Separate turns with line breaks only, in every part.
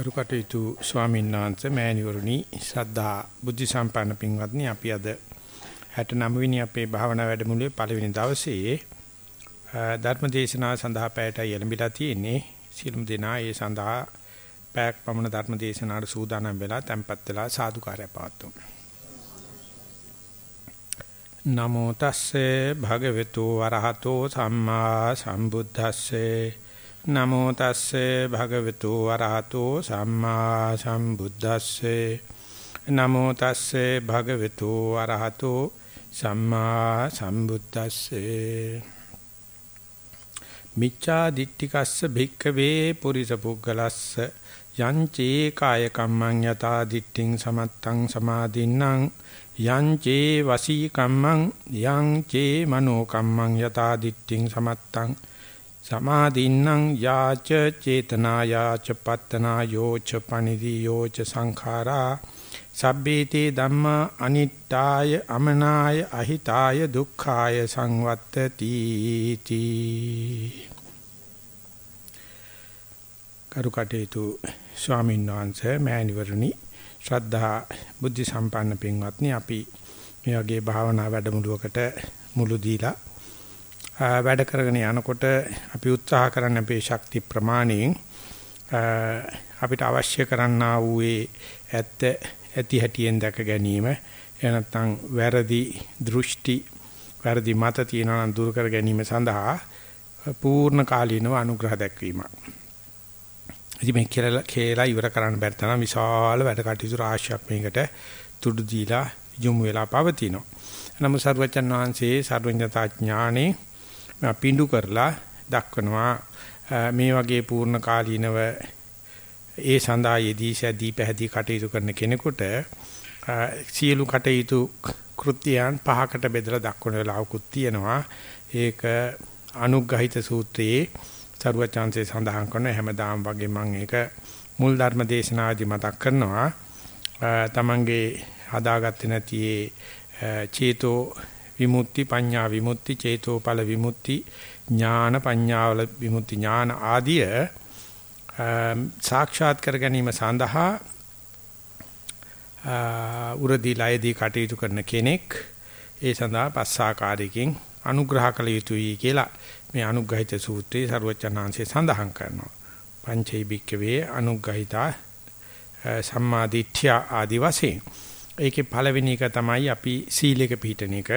කරු කටයුතු ස්වාමීන් වහන්සේ මෑණිවරුනි ශ්‍රද්ධා බුද්ධ සම්පන්න පින්වත්නි අපි අද 69 වෙනි අපේ භාවනා වැඩමුළුවේ පළවෙනි දවසේ ධර්ම දේශනාව සඳහා පැයටයි එළඹිලා තියෙන්නේ. සියලුම දෙනා ඒ සඳහා පැයක් පමණ ධර්ම දේශනාවට සූදානම් වෙලා tempත් වෙලා සාදුකාරය පවත්වමු. නමෝ තස්සේ භගවතු වරහතෝ සම්මා සම්බුද්දස්සේ නමෝ තස්සේ භගවතු වරහතෝ සම්මා සම්බුද්දස්සේ. නමෝ තස්සේ භගවතු වරහතෝ සම්මා සම්බුද්දස්සේ. මිච්ඡා දිට්ඨිකස්ස භික්ඛවේ පුරිස පුග්ගලස්ස යංචේ කාය කම්මං යතා දිට්ඨින් සමත්තං සමාදින්නම්. යංචේ වසී කම්මං යංචේ මනෝ කම්මං යතා දිට්ඨින් සමත්තං. සමාධින්නම් යාච චේතනා යාච පත්තනා යෝච පනිදි යෝච සංඛාරා සබ්බේතේ ධම්මා අනිත්තාය අමනාය අහිතාය දුක්ඛාය සංවත්තති තී. කරුකටේතු ස්වාමීන් වහන්සේ මෑණිවරණි ශ්‍රද්ධා බුද්ධ සම්පන්න පින්වත්නි අපි මේ වගේ භාවනා වැඩමුළුවකට මුළු දීලා වැඩ කරගෙන යනකොට අපි උත්සාහ කරන අපේ ශක්ති ප්‍රමාණයෙන් අපිට අවශ්‍ය කරන්නා වූ ඇත්ත ඇති හැටියෙන් දැක ගැනීම එනත්තම් වැරදි දෘෂ්ටි වැරදි මත තියෙනවා නම් දුරු කර ගැනීම සඳහා පූර්ණ කාලීනව අනුග්‍රහ දැක්වීමක්. ඉතින් මේ කියලා කියලා ඉවර කරන්න බැරි තරම් විශාල වැඩ කටයුතු රාශියක් මේකට තුඩු දීලා යොමු වෙලා පවතිනවා. නමුත් සර්වචන් වහන්සේ සර්වඥතා ඥානේ පිඬු කරලා දක්වනවා. මේ වගේ පූර්ණ කාලීනව ඒ සඳහා යෙදී සැදී පැහැදී කටයුතු කරන කෙනෙකුට සියලු කටයුතු කෘත්‍යයන් පහකට බෙදලා දක්වන වෙලාවකුත් තියෙනවා. ඒක අනුග්‍රහිත සූත්‍රයේ සරුවචාන්සේ සඳහන් කරන හැමදාම වගේ මම ඒක මුල් ධර්ම දේශනාදී මතක් කරනවා. තමන්ගේ හදාගත්තේ නැති චේතෝ විමුක්ති පඤ්ඤා විමුක්ති චේතෝපල විමුක්ති ඥාන පඤ්ඤාවල විමුක්ති ඥාන ආදිය සාක්ෂාත් කර ගැනීම සඳහා උරදී ලයදී කටයුතු කරන කෙනෙක් ඒ සඳහා පස්සාකාරයකින් අනුග්‍රහ කළ යුතුයි කියලා මේ අනුග්‍රහිත සූත්‍රයේ ਸਰවචනාංශය සඳහන් කරනවා. පංචෛ බික්කවේ අනුග්‍රහිතා සම්මාදිට්ඨ්‍ය ආදි වශයෙන්. ඒකේ පළවෙනි එක තමයි අපි සීලයක පිළිටන එක.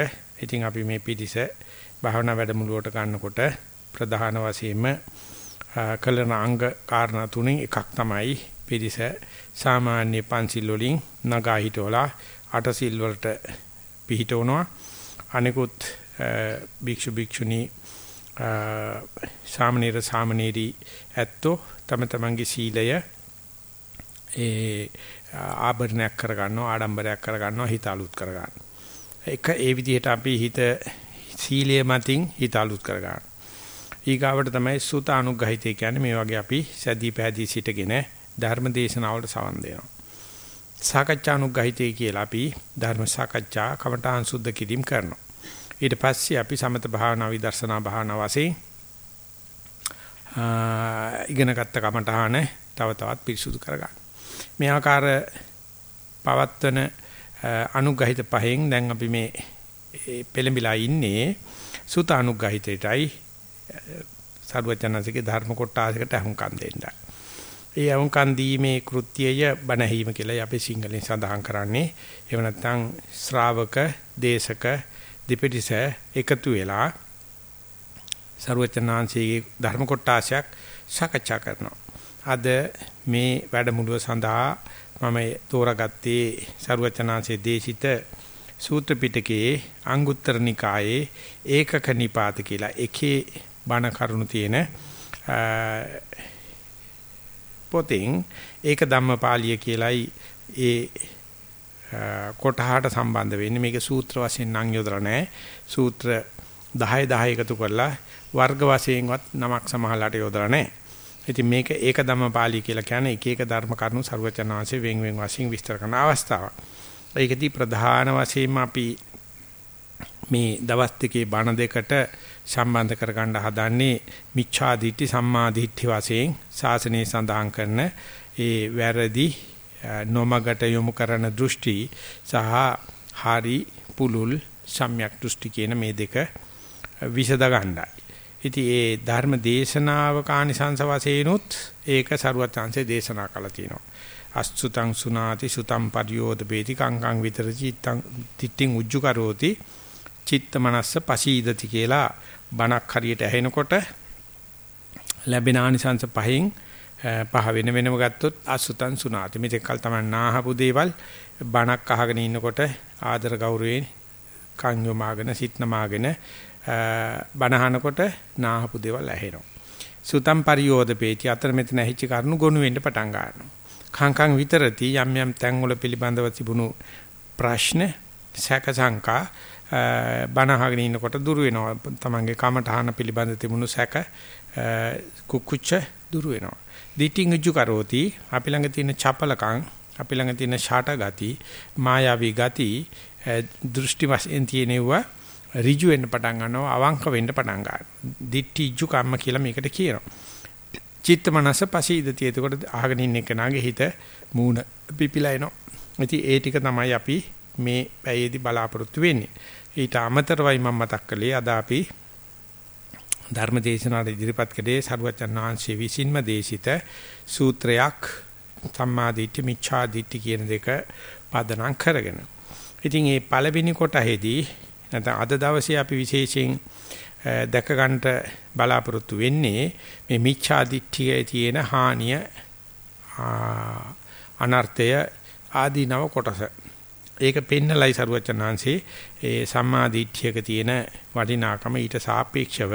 ඉතින් අපි මේ පිටිස භාවනා වැඩමුළුවට ගන්නකොට ප්‍රධාන වශයෙන්ම කලන අංග කාරණා තුනෙන් එකක් තමයි පිටිස සාමාන්‍ය පන්සිල් වලින් නගා හිටවලා අට සිල් වලට පිහිටවනවා. අනිකුත් භික්ෂු භික්ෂුණී සාමනීර සාමනීරි ඇත්තෝ තම තමන්ගේ සීලය ඒ ආභරණයක් කරගන්නවා ආඩම්බරයක් කරගන්නවා හිත අලුත් කරගන්නවා. එක ඒ විදිහට අපි හිත සීලයේ මතින් හිත අලුත් කරගන්න. ඊගාවට තමයි සුත අනුග්‍රහිතය කියන්නේ මේ වගේ අපි සැදී පැහැදී සිටගෙන ධර්ම දේශනාවලට සවන් දෙනවා. සාකච්ඡා අනුග්‍රහිතය කියලා අපි ධර්ම සාකච්ඡා කමඨාන් සුද්ධ කිරීම කරනවා. ඊට පස්සේ අපි සමත භාවනා විදර්ශනා භාවනා වශයෙන් ඉගෙනගත්ත කමඨාන තව තවත් පිරිසුදු කරගන්න. මේ ආකාර පවත්වන අනුග්‍රහිත පහෙන් දැන් අපි මේ පෙළඹිලා ඉන්නේ සුත අනුග්‍රහිතයටයි සරුවචනසිකේ ධර්ම කොටාසයකට අහුම්කම් දෙන්න. ඒ අහුම්කම් දීමේ කෘත්‍යය බණහීම කියලා අපි සිංහලෙන් සඳහන් කරන්නේ. එහෙම නැත්නම් ශ්‍රාවක, දේශක, දෙපිටිස එකතු වෙලා සරුවචනාංශයේ ධර්ම කොටාසයක් සාකච්ඡා කරනවා. අද මේ වැඩමුළුව සඳහා මම තෝරාගත්තේ ਸਰුවචනාංශයේ දේශිත සූත්‍ර පිටකයේ අංගුත්තර නිකායේ ඒකක නිපාත කියලා එකේ බණ කරුණු තියෙන පොතෙන් ඒක ධම්මපාලිය කියලයි ඒ කොටහට සම්බන්ධ වෙන්නේ. මේක සූත්‍ර වශයෙන් නම් යොදලා නැහැ. සූත්‍ර 10 10 එකතු කරලා වර්ග වශයෙන්වත් නමක් සමහරලාට යොදලා නැහැ. ඉතින් මේක ඒක ධම්මපාලි කියලා කියන්නේ එක එක ධර්ම කරුණු ਸਰවචනාංශයෙන් වෙන් වෙන් වශයෙන් විස්තර කරන අවස්ථාවක්. ඒකදී ප්‍රධාන වශයෙන්ම අපි මේ දවස් දෙකේ බණ දෙකට සම්බන්ධ කරගන්න හදන්නේ මිච්ඡා දිට්ඨි සම්මා දිට්ඨි වශයෙන් ශාසනයේ සඳහන් කරන ඒ වැරදි නොමගට යොමු කරන දෘෂ්ටි සහ හරි පුලුල් සම්‍යක් දෘෂ්ටි කියන මේ දෙක විසද ගන්නයි. ඉතින් ඒ ධර්ම දේශනාව කානිසංස වශයෙන්ුත් ඒක සරුවත් chance දේශනා කළා තියෙනවා. අස්සුතං සුනාති සුතං පරියෝදපේති කංකං විතර චිත්තං තිට්ඨින් උජ්ජු කරෝති චිත්ත මනස්ස පසීදති කියලා බණක් හරියට ඇහෙනකොට ලැබෙන ආනිසංස පහෙන් පහ වෙන වෙනම ගත්තොත් අසුතං සුනාති මෙතෙක් කල තමයි නාහපු දේවල් බණක් අහගෙන ඉන්නකොට ආදර ගෞරවයෙන් කන් යොමාගෙන සිත් නමාගෙන බණහනකොට නාහපු දේවල් ඇහෙනවා. සුතම් පරියෝදපේති අතර මෙතන ඇහිච්ච කරුණු ගොනු වෙන්න පටන් ගන්නවා. කංකං විතරති යම් යම් තැන් වල පිළිබඳව තිබුණු ප්‍රශ්න සැක සංකා බණහගෙන ඉන්නකොට දුර වෙනවා. තමන්ගේ කමඨහන පිළිබඳ තිබුණු සැක කුකුච්ච දුර වෙනවා. දිටිං උජු කරෝති අපි ළඟ තියෙන චපලකම් අපි ළඟ තියෙන ෂාට ගති මායාවී ගති දෘෂ්ටි වශයෙන් තියෙනවා ඍජු වෙන්න පටන් ගන්නවා අවංක වෙන්න පටන් ගන්නවා දිට්ටි උජු කම්ම කියලා මේකට කියනවා චිත්ත මනස පසීදති. එතකොට අහගෙන ඉන්න කෙනාගේ හිත මූණ පිපිලා එනවා. ඉතින් ඒ ටික තමයි අපි මේ පැයේදී බලාපොරොත්තු වෙන්නේ. ඊට අමතරවයි මම මතක් කළේ අද අපි ධර්ම දේශනාවේ ඉදිරිපත් කළේ සරුවචන් වහන්සේ විසින්ම දේශිත සූත්‍රයක් සම්මාදිට්ඨි මිච්ඡාදිට්ඨි කියන දෙක පදනම් කරගෙන. ඉතින් මේ පළවෙනි කොටහේදී නැත්නම් අද දවසේ අපි විශේෂයෙන් දැක ගන්නට බලාපොරොත්තු වෙන්නේ මේ මිච්ඡා දිට්ඨියේ තියෙන හානිය අනර්ථය ආදීනව කොටස. ඒක පෙන්නලයි සරුවචනාංශේ ඒ සම්මා දිට්ඨියක තියෙන වටිනාකම ඊට සාපේක්ෂව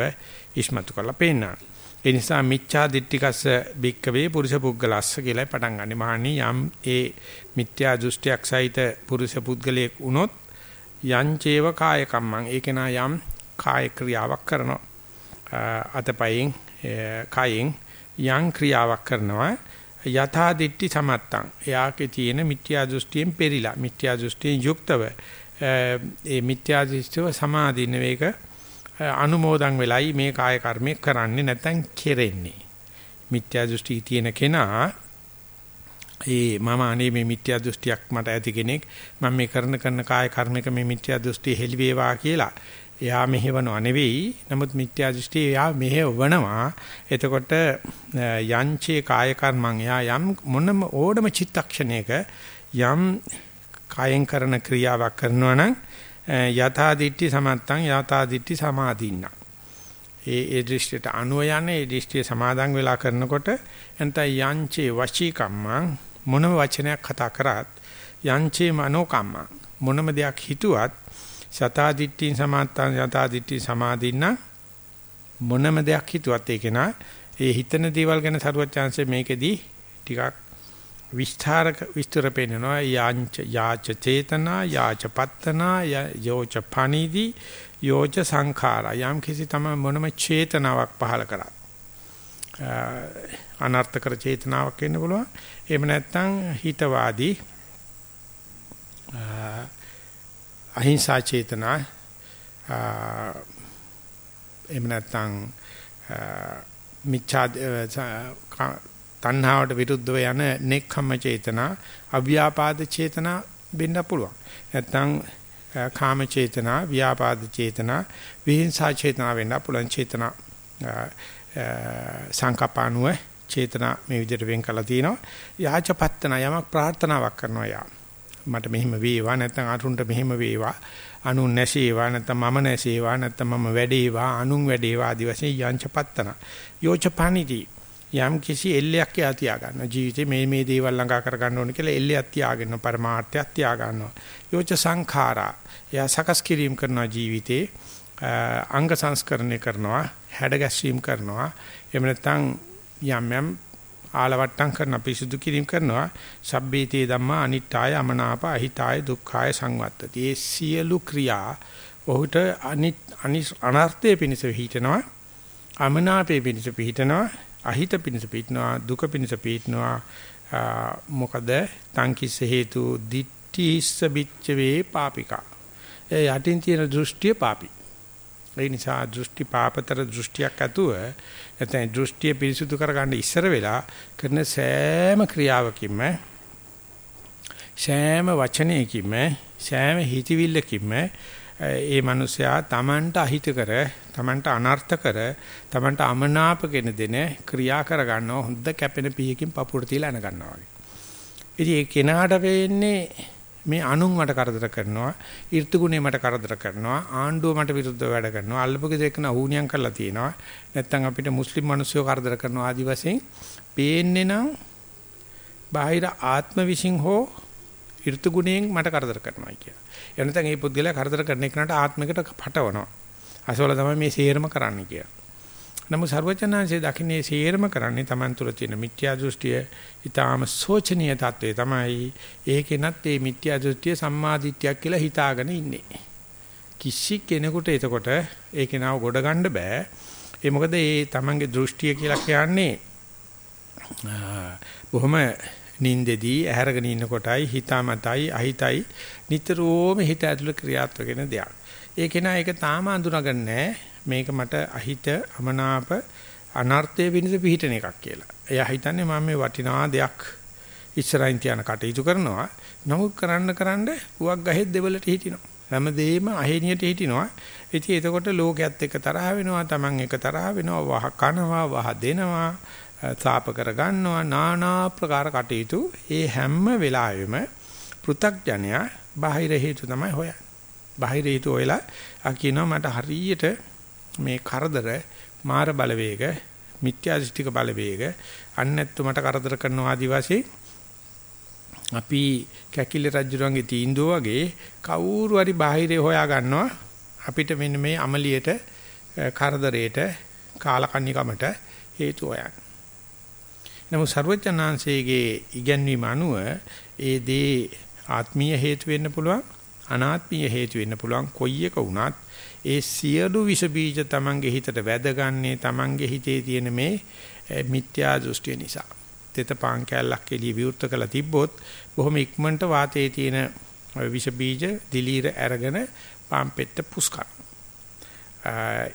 ඉස්මතු කරලා පෙන්නනවා. ඒ නිසා මිච්ඡා දිට්ඨිකස්ස බික්කවේ පුරුෂ පුද්ගලස්ස කියලා පටන් ගන්න. මහණී යම් ඒ මිත්‍යා දෘෂ්ටියක් සහිත පුරුෂ පුද්ගලයෙක් වුණොත් යංචේව කාය කම්මං ඒකේනා යම් කාය ක්‍රියාවක් කරනවා. අතපයෙන් කයෙන් යම් ක්‍රියාවක් කරනවා. යථා දිට්ඨි සමත්තං. එයාගේ තියෙන මිත්‍යා දෘෂ්ටියෙන් පෙරිලා මිත්‍යා දෘෂ්ටියෙන් යුක්තව ඒ මිත්‍යා දෘෂ්ටිව සමාදින වේක අනුමෝදන් වෙලයි මේ කාය කර්මය කරන්නේ නැත්නම් කෙරෙන්නේ. මිත්‍යා දෘෂ්ටි තියෙන කෙනා ඒ මම අනේ මේ මිත්‍යා දෘෂ්ටියක් මට ඇති කෙනෙක් මම මේ කරන කරන කාය කර්මික මේ මිත්‍යා දෘෂ්ටි හෙලි වේවා කියලා එයා මෙහෙවනව නෙවෙයි. නමුත් මිත්‍යා දෘෂ්ටි එයා මෙහෙවනවා. එතකොට යංචේ කාය කර්මං එයා යම් මොනම ඕඩම චිත්තක්ෂණයක යම් කායෙන් කරන ක්‍රියාවක් කරනවා නම් යථා දිට්ඨි සමත්තං යථා දිට්ඨි සමාධින්න. ඒ ඒ දෘෂ්ටියට අනුව යන්නේ ඒ දෘෂ්ටිය සමාදන් වෙලා කරනකොට එතන යංචේ වචී කම්මං මොනම වචනයක් කතා කරත් යංචේ මනෝ කම්මං මොනම දෙයක් හිතුවත් සතා දිට්ඨින් සමාත්තං යතා දිට්ඨි සමාදින්න මොනම දෙයක් හිතුවත් ඒක නා ඒ හිතන දේවල් ගැන සරුවත් chance මේකෙදී ටිකක් විස්තරක විස්තර පෙන්නනවා. යාංච යාච චේතනා යාච පත්තනා යෝච පණිදි යෝච සංඛාරා. යම් කිසි තම මොනම චේතනාවක් පහල කරා අනර්ථකර චේතනාවක් වෙන්න පුළුවන්. එහෙම නැත්නම් හිතවාදී අහිංසා චේතනා එහෙම නැත්නම් මිච්ඡා තණ්හාවට විරුද්ධව යන නෙක්ඛම්ම චේතනා අව්‍යාපාද චේතනා වෙන්න පුළුවන්. නැත්නම් කාම චේතනා ව්‍යාපාද චේතනා විහිංසා චේතනා වෙන්න පුළුවන්. චේතනා සංකප්පානුව චේතනා මේ විදිහට වෙන් කළා තියෙනවා යාචපත්තන යමක් ප්‍රාර්ථනාවක් කරනවා යා. මට මෙහෙම වේවා නැත්නම් අරුන්ට මෙහෙම වේවා. අනුන් නැසේවා නැත්නම් මම නැසේවා නැත්නම් මම වැඩේවා අනුන් වැඩේවා ආදි වශයෙන් යංචපත්තන යෝචපනිති යම් කිසි එල්ලයක් යා තියා ගන්න ජීවිතේ මේ මේ දේවල් ළඟා කර ගන්න ඕන කියලා එල්ලයක් තියාගෙන පරමාර්ථයක් තියා ගන්නවා යෝච සංඛාරා. යා සකස් කිරීම කරනවා ජීවිතේ. අංග සංස්කරණය කරනවා හැඩගැස්වීම කරනවා. එහෙම නැත්නම් යම් යම් ආලවට්ටම් කරන පිසුදු කිරීම කරනවා. සබ්බීතේ ධම්මා අනිත්‍යය අමනාප අහිතාය දුක්ඛාය සංවත්තති. ඒ සියලු ක්‍රියා ඔහුට අනිත් අනර්ථයේ පිණිස හිතනවා අමනාපයේ පිණිස පිහිටනවා අහිත පිණිස පිහිටනවා දුක පිණිස පිහිටනවා. මොකද තංකිස හේතු දිට්ඨිස්ස බිච්චවේ පාපිකා. ඒ යටින් තියෙන දෘෂ්ටිය පාපි. ඒ නිසා දෘෂ්ටි පාපතර දෘෂ්ටියක් ඇතුව නැත්නම් දෘෂ්ටිය පිරිසුදු කරගන්න ඉස්සර වෙලා කරන සෑම ක්‍රියාවකින්ම සෑම වචනයකින්ම සෑම හිතවිල්ලකින්ම ඒ මිනිසයා Tamanට අහිත කර Tamanට අනර්ථ කර Tamanට අමනාප කෙන දෙන ක්‍රියා කර ගන්නවා හොඳ කැපෙන පීයකින් පපුවට තියලා අන ගන්නවා වගේ. ඉතින් ඒ කෙනාට වෙන්නේ මේ අනුන් මට කරදර කරනවා, ඍතුගුණේ මට කරදර කරනවා, ආණ්ඩුව මට විරුද්ධව වැඩ කරනවා, අල්ලපුගේ දෙකන අහුණියම් කරලා තියෙනවා. නැත්තම් අපිට මුස්ලිම් මිනිස්සුયો කරදර කරනවා ආදි වශයෙන් පේන්නේ නම් බාහිර ආත්ම විශ්ින් හෝ ඍතුගුණයෙන් මට කරදර කරනවා කියලා. එනතන් මේ පුද්ගලයා කරදර කරන එකට ආත්මිකට පටවනවා. අසවල තමයි මේ සේරම කරන්න කියලා. නමුත් ਸਰවචනාංශයේ දකින්නේ සේරම කරන්නේ Taman තුල තියෙන මිත්‍යා දෘෂ්ටිය ඊටාම සෝචනීය தત્ත්වය තමයි ඒකෙනත් මේ මිත්‍යා දෘෂ්ටිය සම්මාදිට්‍යයක් කියලා හිතාගෙන ඉන්නේ. කිසි කෙනෙකුට එතකොට ඒකේ නාව ගොඩ ගන්න බෑ. ඒ මොකද මේ Tamanගේ දෘෂ්ටිය කියලා කියන්නේ බොහොම නින්දෙදී ඇහැරගෙන ඉන්න කොටයි හිතාමතයි අහිතයි නිතරම හිත ඇතුළේ ක්‍රියාත්මක වෙන දෙයක්. ඒක නා ඒක තාම අඳුනගන්නේ නැහැ. මේක මට අහිත අමනාප අනර්ථයේ විනිස පිහිටන එකක් කියලා. එයා හිතන්නේ මම මේ වටිනා දෙයක් ඉස්සරහින් තියන කටයුතු කරනවා. නමුත් කරන්න කරන්න උවක් ගහෙත් දෙවලට හිටිනවා. හැමදේම අහේනියට හිටිනවා. ඉතින් එතකොට ලෝකයේත් එක තරහ වෙනවා, Taman එක තරහ වෙනවා, වහ කනවා, වහ දෙනවා, සාප කරගන්නවා, নানা ප්‍රකාර කටයුතු. ඒ හැම වෙලාවෙම පෘ탁ජනයා බාහිර හේතු තමයි හොයන්නේ. බාහිර හේතු ඔයලා අකිනවා මට හරියට මේ කරදර මාර බලවේග මිත්‍යා දෘෂ්ටික බලවේග අන්නැත්තු මට කරදර කරනවා ආදි වශයෙන් අපි කැකිලි රජුරන්ගේ තීන්දුව වගේ කවුරු හරි බාහිරේ හොයා ගන්නවා අපිට මෙන්න මේ අමලියට කරදරේට කාලකන්නිකමට හේතු හොයන්න. නමුත් ਸਰවඥාන්සේගේ ඉගැන්වීම අනුව ඒ දේ ආත්මීය හේතු වෙන්න පුළුවන් අනාත්මීය හේතු වෙන්න පුළුවන් කොයි එක වුණත් ඒ සියලු විස බීජ තමන්ගේ හිතට වැදගන්නේ තමන්ගේ හිතේ තියෙන මේ මිත්‍යා දෘෂ්ටිය නිසා. තෙත පාන් කැල්ලක් එළිය විවෘත කළ තිබ්බොත් බොහොම ඉක්මනට වාතයේ තියෙන විස බීජ දිලීර අරගෙන පාන් පෙත්ත පුස්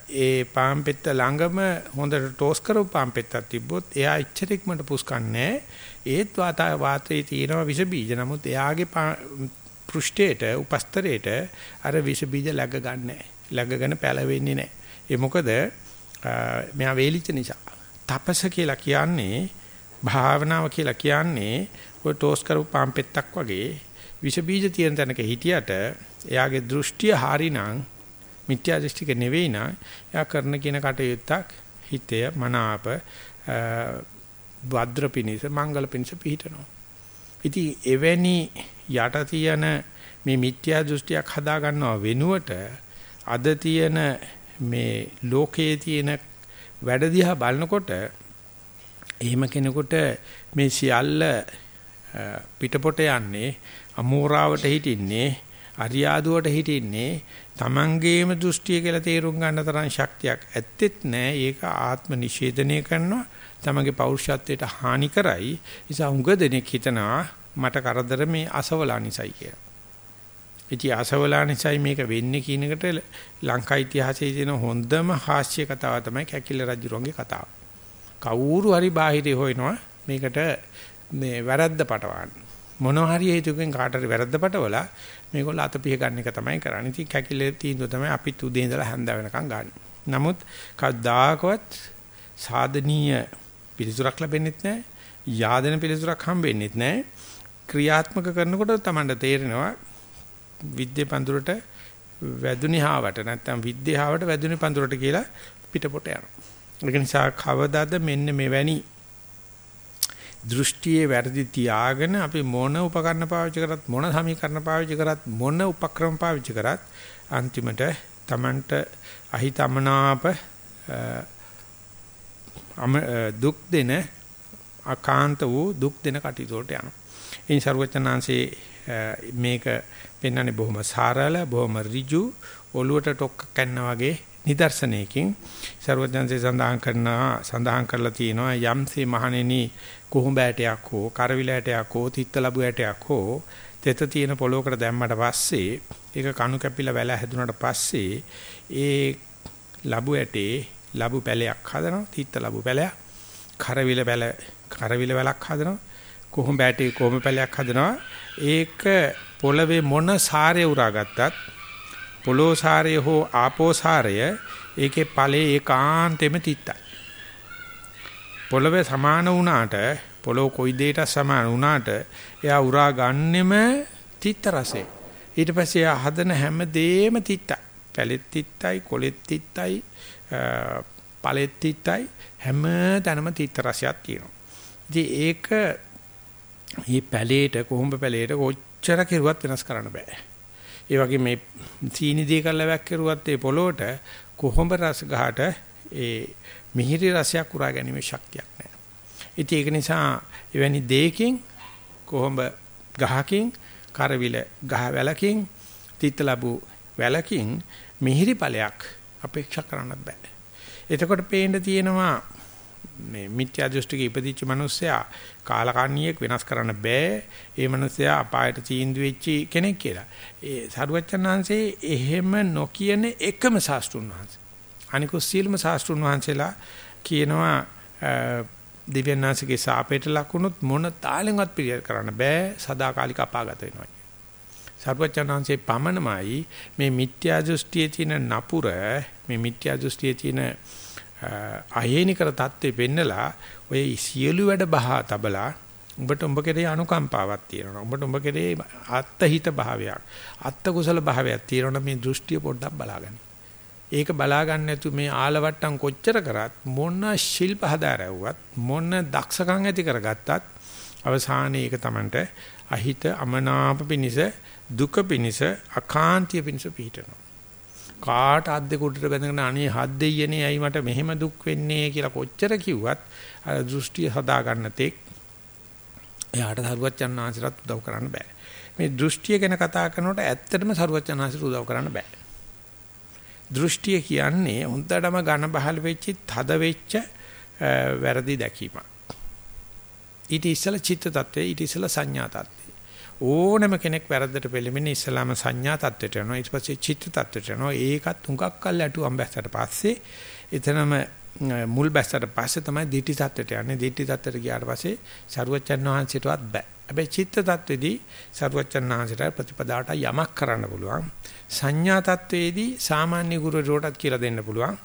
ඒ පාන් පෙත්ත ළඟම හොඳට ටෝස් කරපු පාන් පෙත්තක් තිබ්බොත් එයා ඉච්ඡර ඉක්මනට පුස් කන්නේ ඒත් වාතයේ තියෙන විස බීජ. නමුත් එයාගේ පෘෂ්ඨයට උපස්තරයට අර විස බීජ läග ගන්නෑ. Läගගෙන පැලවෙන්නේ නැහැ. ඒ මොකද මෙහා වේලිච්ච නිසා. තපස කියලා කියන්නේ භාවනාව කියලා කියන්නේ ඔය ටෝස් කරපු පාම්පෙත්තක් වගේ විෂ බීජ තියෙන තැනක හිටියට එයාගේ දෘෂ්ටිය හරිනම් මිත්‍යා දෘෂ්ටික නෙවෙයි නා එයා කරන කියන කටයුත්තක් හිතය මනාප භද්‍ර පිනිස මංගල පිනිස පිහිටනවා. ඉතින් එවැනි යට තියෙන මේ මිත්‍යා දෘෂ්ටියක් හදා ගන්නව වෙනුවට අද තියෙන මේ ලෝකයේ තියෙන වැඩ දිහා බලනකොට එහෙම කෙනෙකුට මේ සියල්ල පිටපොට යන්නේ අමෝරාවට හිටින්නේ අරියාදුවට හිටින්නේ Tamangeema දෘෂ්ටිය කියලා තේරුම් ගන්න තරම් ශක්තියක් ඇත්තෙත් නෑ. ඒක ආත්ම නිෂේධනය කරනවා. තමගේ පෞරුෂත්වයට හානි කරයි. නිසා උඟ දෙනෙක් හිතනවා මට කරදර මේ අසවලා නිසයි කියලා. ඉතින් අසවලා නිසායි මේක වෙන්නේ කියන එකට ලංකා ඉතිහාසයේ තියෙන හොඳම හාස්‍ය කතාව තමයි කැකිල රජුරන්ගේ කතාව. කවුරු හරි බාහිරේ හොයනවා මේකට මේ වැරද්ද පටවන්න. මොනවා හරි හේතුකින් කාට හරි වැරද්ද පටවලා මේගොල්ලෝ අතපිහ ගන්න එක තමයි කරන්නේ. ඉතින් කැකිලේ තීන්දුව තමයි අපිත් උදේ ඉඳලා හැන්ද වෙනකන් ගන්න. නමුත් කවදාකවත් සාධනීය පිළිතුරක් ලැබෙන්නේ නැහැ. යාදෙන පිළිතුරක් හම්බෙන්නේ නැහැ. ක්‍රියාත්මක කරනකොට තමයි තේරෙනවා විද්‍ය පඳුරට වැදුනි හාවට නැත්නම් විද්‍යාවට වැදුනි පඳුරට කියලා පිටපොට යනවා. ඒක නිසා කවදාද මෙන්න මෙවැනි දෘෂ්ටියේ වැරදි තියාගෙන අපි මොන උපකරණ පාවිච්චි කරත් මොන සමීකරණ පාවිච්චි කරත් මොන උපක්‍රම පාවිච්චි කරත් අන්තිමට Tamanට අහිතමනාප දුක් දෙන අකාන්ත වූ දුක් දෙන කටයුතු වලට යනවා. ඉන් ਸਰවචනාංශේ මේක පෙන්වන්නේ බොහොම සරල බොහොම ඍජු ඔලුවට ටොක්ක කන්න වගේ නිදර්ශනයකින් ਸਰවඥන්සේ සඳහන් කරනවා සඳහන් කරලා තියෙනවා යම්සේ මහණෙනි කුහුඹෑටයක් හෝ කරවිලෑටයක් හෝ තිත්ත ලැබුවෑටයක් හෝ තෙත තියෙන පොලොවකට දැම්මට පස්සේ ඒක කණු කැපිලා වැල හැදුනට පස්සේ ඒ ලබු ඇටේ ලබු පැලයක් හදනවා. තිත්ත ලබු පැලයක්. කරවිල පැල කරවිල වැලක් හදනවා. කොහොම බෑටේ කොහොම පැලයක් හදනවා. ඒක පොළවේ මොන සාරය උරාගත්තත් පොළෝ සාරය හෝ ආපෝ සාරය ඒකේ ඵලයේ ඒකාන්තෙම තිත්තයි. පොළවේ සමාන වුණාට පොළොව කොයි දෙයකට සමාන වුණාට එයා උරා ගන්නෙම තිත්ත රසය. ඊට පස්සේ එයා හදන හැම දෙෙම තිත්තයි. පැලෙත් තිත්තයි, කොලෙත් තිත්තයි, පළෙත් තිත්තයි හැම තැනම තිත්ත රසයක් තියෙනවා. ඉතින් ඒක මේ පැලේට කොහොඹ පැලේට කොච්චර කෙරුවත් වෙනස් කරන්න බෑ. ඒ වගේ මේ සීනි දී කරලා වැක්කිරුවත් ඒ පොළොවට කොහොඹ රස ගහට ඒ මිහිරි රසයක් උරා ගැනීම ශක්තියක් නැහැ. ඉතින් ඒක නිසා එවැනි දෙයකින් කොහොඹ ගහකින් කරවිල ගහ වැලකින් තිත්ත ලැබු වැලකින් මිහිරි ඵලයක් අපේක්ෂා කරන්නත් බෑ. එතකොට පේන්න තියෙනවා මේ මිත්‍යා දෘෂ්ටික ඉපදිච්ච මිනිස්සයා කාලකන්ණියෙක් වෙනස් කරන්න බෑ. ඒ මිනිස්සයා අපායට තීන්දු වෙච්ච කෙනෙක් කියලා. ඒ සරුවච්චන්හන්සේ එහෙම නොකියන එකම ශාස්ත්‍රුන් වහන්සේ. අනිකුත් සීලම ශාස්ත්‍රුන් වහන්සේලා කියනවා දිව්‍යඥාන්සේගේ සාපේට ලකුණුත් මොන තාලෙන්වත් පිළියෙල කරන්න බෑ. සදාකාලික අපාගත වෙනවා. සර්වචනංශේ පමණමයි මේ මිත්‍යා දෘෂ්ටියේ තියෙන නපුර මේ මිත්‍යා දෘෂ්ටියේ තියෙන අහේනිකර தත්ත්වෙ පෙන්නලා ඔය සියලු වැඩ බහා තබලා උඹට උඹ කෙරේ අනුකම්පාවක් තියෙනවා. උඹට උඹ කෙරේ අත්හිත භාවයක්, අත්ත කුසල භාවයක් තියෙනවා මේ දෘෂ්ටිය පොඩ්ඩක් බලාගන්න. ඒක බලා ගන්න නැතු මේ ආලවට්ටම් කොච්චර කරත් මොන ශිල්ප හදාරවුවත් මොන දක්ෂකම් ඇති කරගත්තත් අවසානයේ ඒක Tamanට අහිත අමනාප පිනිස දුක පිනිස අකාන්තිය පිනිස පිහිටනවා. කාට අද්දේ කුඩට බැඳගෙන අනේ හත් දෙයියනේ ඇයි මට මෙහෙම දුක් වෙන්නේ කියලා කොච්චර කිව්වත් අර දෘෂ්ටිය හදා ගන්න තෙක් එයාට සරුවච්චන් ආශිර්වාද උදව් කරන්න බෑ. මේ දෘෂ්ටිය ගැන කතා කරනකොට ඇත්තටම සරුවච්චන් ආශිර්වාද උදව් කරන්න බෑ. දෘෂ්ටිය කියන්නේ හොඳටම ඝන බහල් වෙච්ච තද වෙච්ච වැරදි දැකීමක්. ඊට ඉස්සල චිත්ත tattve ඊට ඉස්සල සංඥා tattve ඕනම කෙනෙක් වැරද්දට පෙළෙමින් ඉස්ලාම සංඥා தත්වෙට යනවා. ඊට පස්සේ චිත්ත තත්වෙට යනවා. ඒකත් හුඟක් කල් ඇටුවම් බැස්සට පස්සේ එතනම මුල් බැස්සට පස්සේ තමයි දිටි තත්වෙට යන්නේ. දිටි තත්වෙට ගියාට පස්සේ සරුවච්චන් වහන්සේටවත් බෑ. හැබැයි චිත්ත තත්වෙදී සරුවච්චන් වහන්සේට ප්‍රතිපදාවට යමක් කරන්න පුළුවන්. සංඥා තත්වයේදී සාමාන්‍ය ගුරුවරයෙකුටත් කියලා දෙන්න පුළුවන්.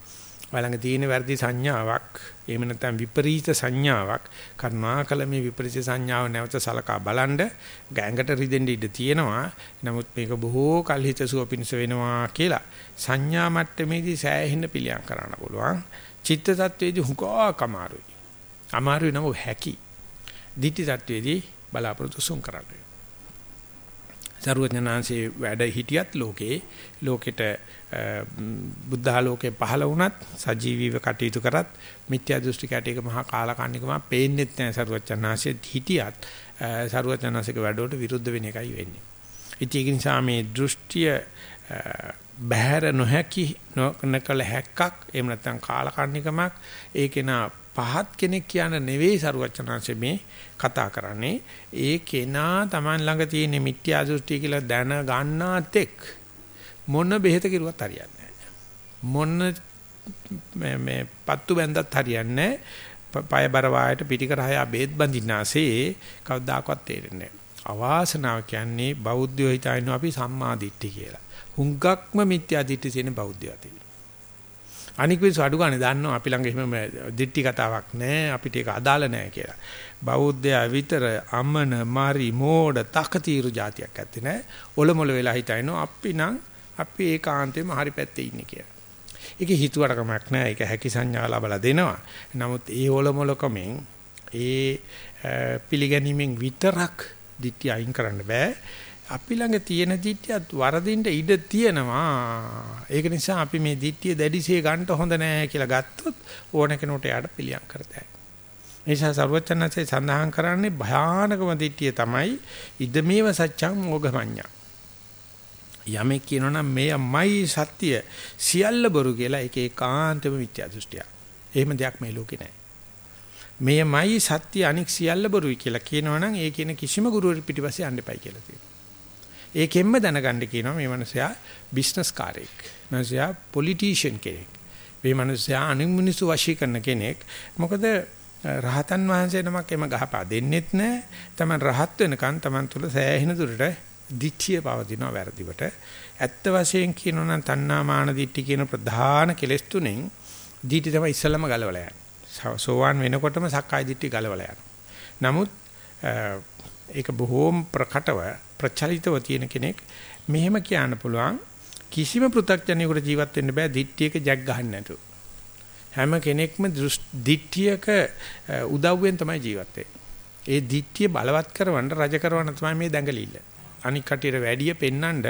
වළඟ තියෙන වැරදි සංඥාවක් එහෙම නැත්නම් විපරීත සංඥාවක් කර්මාකල මේ විපරීත සංඥාව නැවත සලකා බලනද ගෑඟට රිදෙන්න ඉඩ තියෙනවා. නමුත් මේක බොහෝ කල් හිතසුව පිණිස වෙනවා කියලා සංඥා මට්ටමේදී සෑහෙන්න පිළියම් කරන්න පුළුවන්. චිත්ත tattwedi හුඟා කමාරුයි අමාරුයි නම හැකි. ditthi tattwedi බලාපොරොත්තු සුන් කරන්න සරුවඥාන්සේ වැඩ හිටියත් ලෝකේ ලෝකෙට බුද්ධාලෝකේ පහළ වුණත් සජීවීව කටයුතු කරත් මිත්‍යා දෘෂ්ටි කැටයක මහා කාලකන්නිකම පේන්නෙත් නැහැ සරුවචනාංශයේ හිටියත් සරුවචනාංශික වැඩවලට විරුද්ධ වෙන එකයි වෙන්නේ. ඉතින් ඒක නිසා මේ දෘෂ්ටිය බහැර නොහැකි නොකල හැක්කක් එහෙම නැත්නම් කාලකන්නිකමක් ඒකේන පහත් කෙනෙක් කියන නෙවෙයි සරුවචනාංශ මේ කතා කරන්නේ ඒ කෙනා Taman ළඟ තියෙන මිත්‍යා දෘෂ්ටි කියලා දැන ගන්නාතෙක් මොන බෙහෙත කිරුවත් හරියන්නේ නැහැ. මොන මේ මේ පත්තු බැන්දත් හරියන්නේ පය බර වායට පිටිකර හය බෙහෙත් බඳින්නාසේ කවදාකවත් තේරෙන්නේ නැහැ. අවාසනාව කියන්නේ බෞද්ධයෝ හිතන්නේ අපි සම්මා දිට්ඨි කියලා. හුඟක්ම මිත්‍යා දිට්ඨි තියෙන බෞද්ධයෝ අතේ. අනික විස අඩු ගන්න දන්නවා අපි ළඟ එහෙම දිට්ටි කතාවක් නැහැ අපිට ඒක අදාළ නැහැ කියලා. බෞද්ධයා විතර අමන මාරි මෝඩ තකතිරු જાතියක් ඇත්තේ නැහැ. ඔලොමොල වෙලා හිතනවා අපි නම් අපි ඒකාන්තයෙන්ම හරි පැත්තේ ඉන්නේ කියලා. ඒක හිතුවට කමක් නැහැ. ඒක හැකි සංඥා ලබලා දෙනවා. නමුත් ඒ ඔලොමොලකමෙන් ඒ පිළිගැනීමෙන් විතරක් දිට්ඨිය අයින් කරන්න බෑ. අපි ළඟ තියෙන දිට්ඨියත් වරදින්න ඉඩ තියෙනවා. ඒක නිසා අපි මේ දිට්ඨිය දැඩිසේ ගන්න හොඳ නෑ කියලා ගත්තොත් ඕන කෙනෙකුට යාට පිළියම් කරතයි. නිසා සර්වචනන්සේ සඳහන් කරන්නේ භයානකම දිට්ඨිය තමයි ඉදමේව සත්‍යං මොගමඤ්ඤා. යමෙක් කියනවනම් මෙයමයි සත්‍ය සියල්ල බොරු කියලා ඒක ඒකාන්තම මිත්‍යා දෘෂ්ටියක්. එහෙම දෙයක් මේ ලෝකේ නැහැ. මෙයමයි සත්‍ය අනික් සියල්ල බොරුයි කියලා කියනවනම් ඒ කියන කිසිම ගුරුවරු පිටිපස්සේ යන්න එපයි කියලා තියෙනවා. ඒකෙන්ම දැනගන්න කියනවා මේ මනුස්සයා බිස්නස් කාරයෙක්. මනුස්සයා පොලිටිෂියන් කෙනෙක්. මේ මිනිස්සයා අනික් මිනිස්සු වශී කරන කෙනෙක්. මොකද රහතන් වහන්සේ නමක් එම ගහපා දෙන්නෙත් නැහැ. Taman රහත් වෙනකන් Taman තුල සෑහෙන දුරට දිට්ඨිය පවතිනවා වැරදිවට. ඇත්ත වශයෙන් කියනවා නම් තණ්හා මාන දිට්ඨි කියන ප්‍රධාන කෙලෙස් තුනෙන් දිට්ඨි තමයි ඉස්සලම ගලවලා යන්නේ. සෝවාන් වෙනකොටම සක්කාය දිට්ඨි ගලවලා යනවා. නමුත් ඒක බොහෝම ප්‍රකටව ප්‍රචලිතව තියෙන කෙනෙක් මෙහෙම කියන්න පුළුවන් කිසිම පෘථග්ජනයෙකුට ජීවත් වෙන්න බෑ දිට්ඨියක ජග් ගහන්න නැතුව. හැම කෙනෙක්ම දිට්ඨියක උදව්වෙන් තමයි ජීවත් ඒ දිට්ඨිය බලවත් කරවන්න රජ කරවන්න තමයි මේ දැඟලිල්ල. අනික් කටියට වැඩිය පෙන්නඳ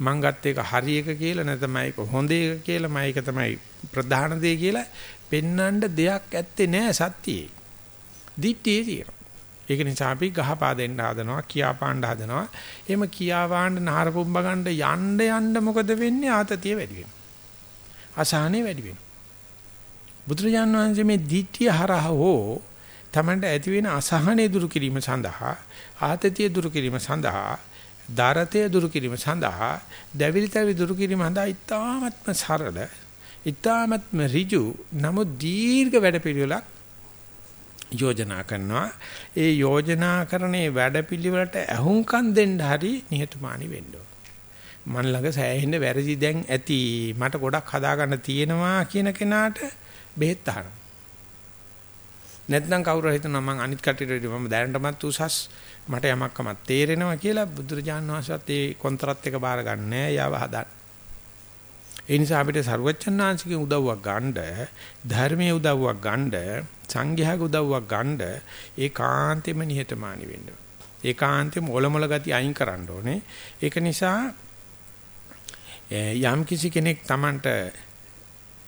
මං ගත්ත එක හරි එක කියලා නැත්නම් ඒක හොඳ එක කියලා මම ඒක තමයි ප්‍රධාන දේ කියලා පෙන්නඳ දෙයක් ඇත්තේ නෑ සත්‍යයේ. දිට්ඨියේ තියෙනවා. ඒක නිසා අපි ගහපා දෙන්න හදනවා, කියා පාන්න හදනවා. එහෙම කියා පාන්න නහර පුම්බ ගන්න යන්න යන්න මොකද වෙන්නේ? ආතතිය වැඩි වෙනවා. අසහනෙ වැඩි වෙනවා. බුදුරජාණන් වහන්සේ මේ දිට්ඨිය හරහා හෝ තමන්ට ඇති වෙන අසහනෙ දුරු කිරීම සඳහා ආතතිය දුරු කිරීම සඳහා දරතය දුරු කිරීම සඳහා දැවිලි තැවිලි දුරු කිරීම සඳහා ඊ타ත්ම සරල ඊ타ත්ම ඍජු නමුත් දීර්ඝ වැඩපිළිවෙලක් යෝජනා කරනවා. ඒ යෝජනා කරනේ වැඩපිළිවෙලට අහුම්කම් දෙන්න හරි නිහතමානී වෙන්න මන් ළඟ සෑහෙන්න වැරදි දැන් ඇති. මට ගොඩක් හදාගන්න තියෙනවා කියන කෙනාට බෙහෙත් අහනවා. නැත්නම් කවුරු හිතනවා මම අනිත් කටියට මම දැනටමත් උසස් මට යමක්කමක් තේරෙනවා කියලා බුදුරජාණන් වහන්සේත් ඒ කොන්තරත් එක බාර ගන්න නෑ. යව හදන්න. ඒ නිසා අපිට සරුවච්චන්හන්සේගේ උදව්වක් ගන්න, ධර්මයේ උදව්වක් ගන්න, සංඝයාගේ උදව්වක් ගන්න ඒකාන්තෙම නිහතමානී වෙන්න ඕනේ. ඒකාන්තෙම ඔලොමල ගති අයින් කරන්න ඕනේ. ඒක නිසා යම් කිසි කෙනෙක් Tamanට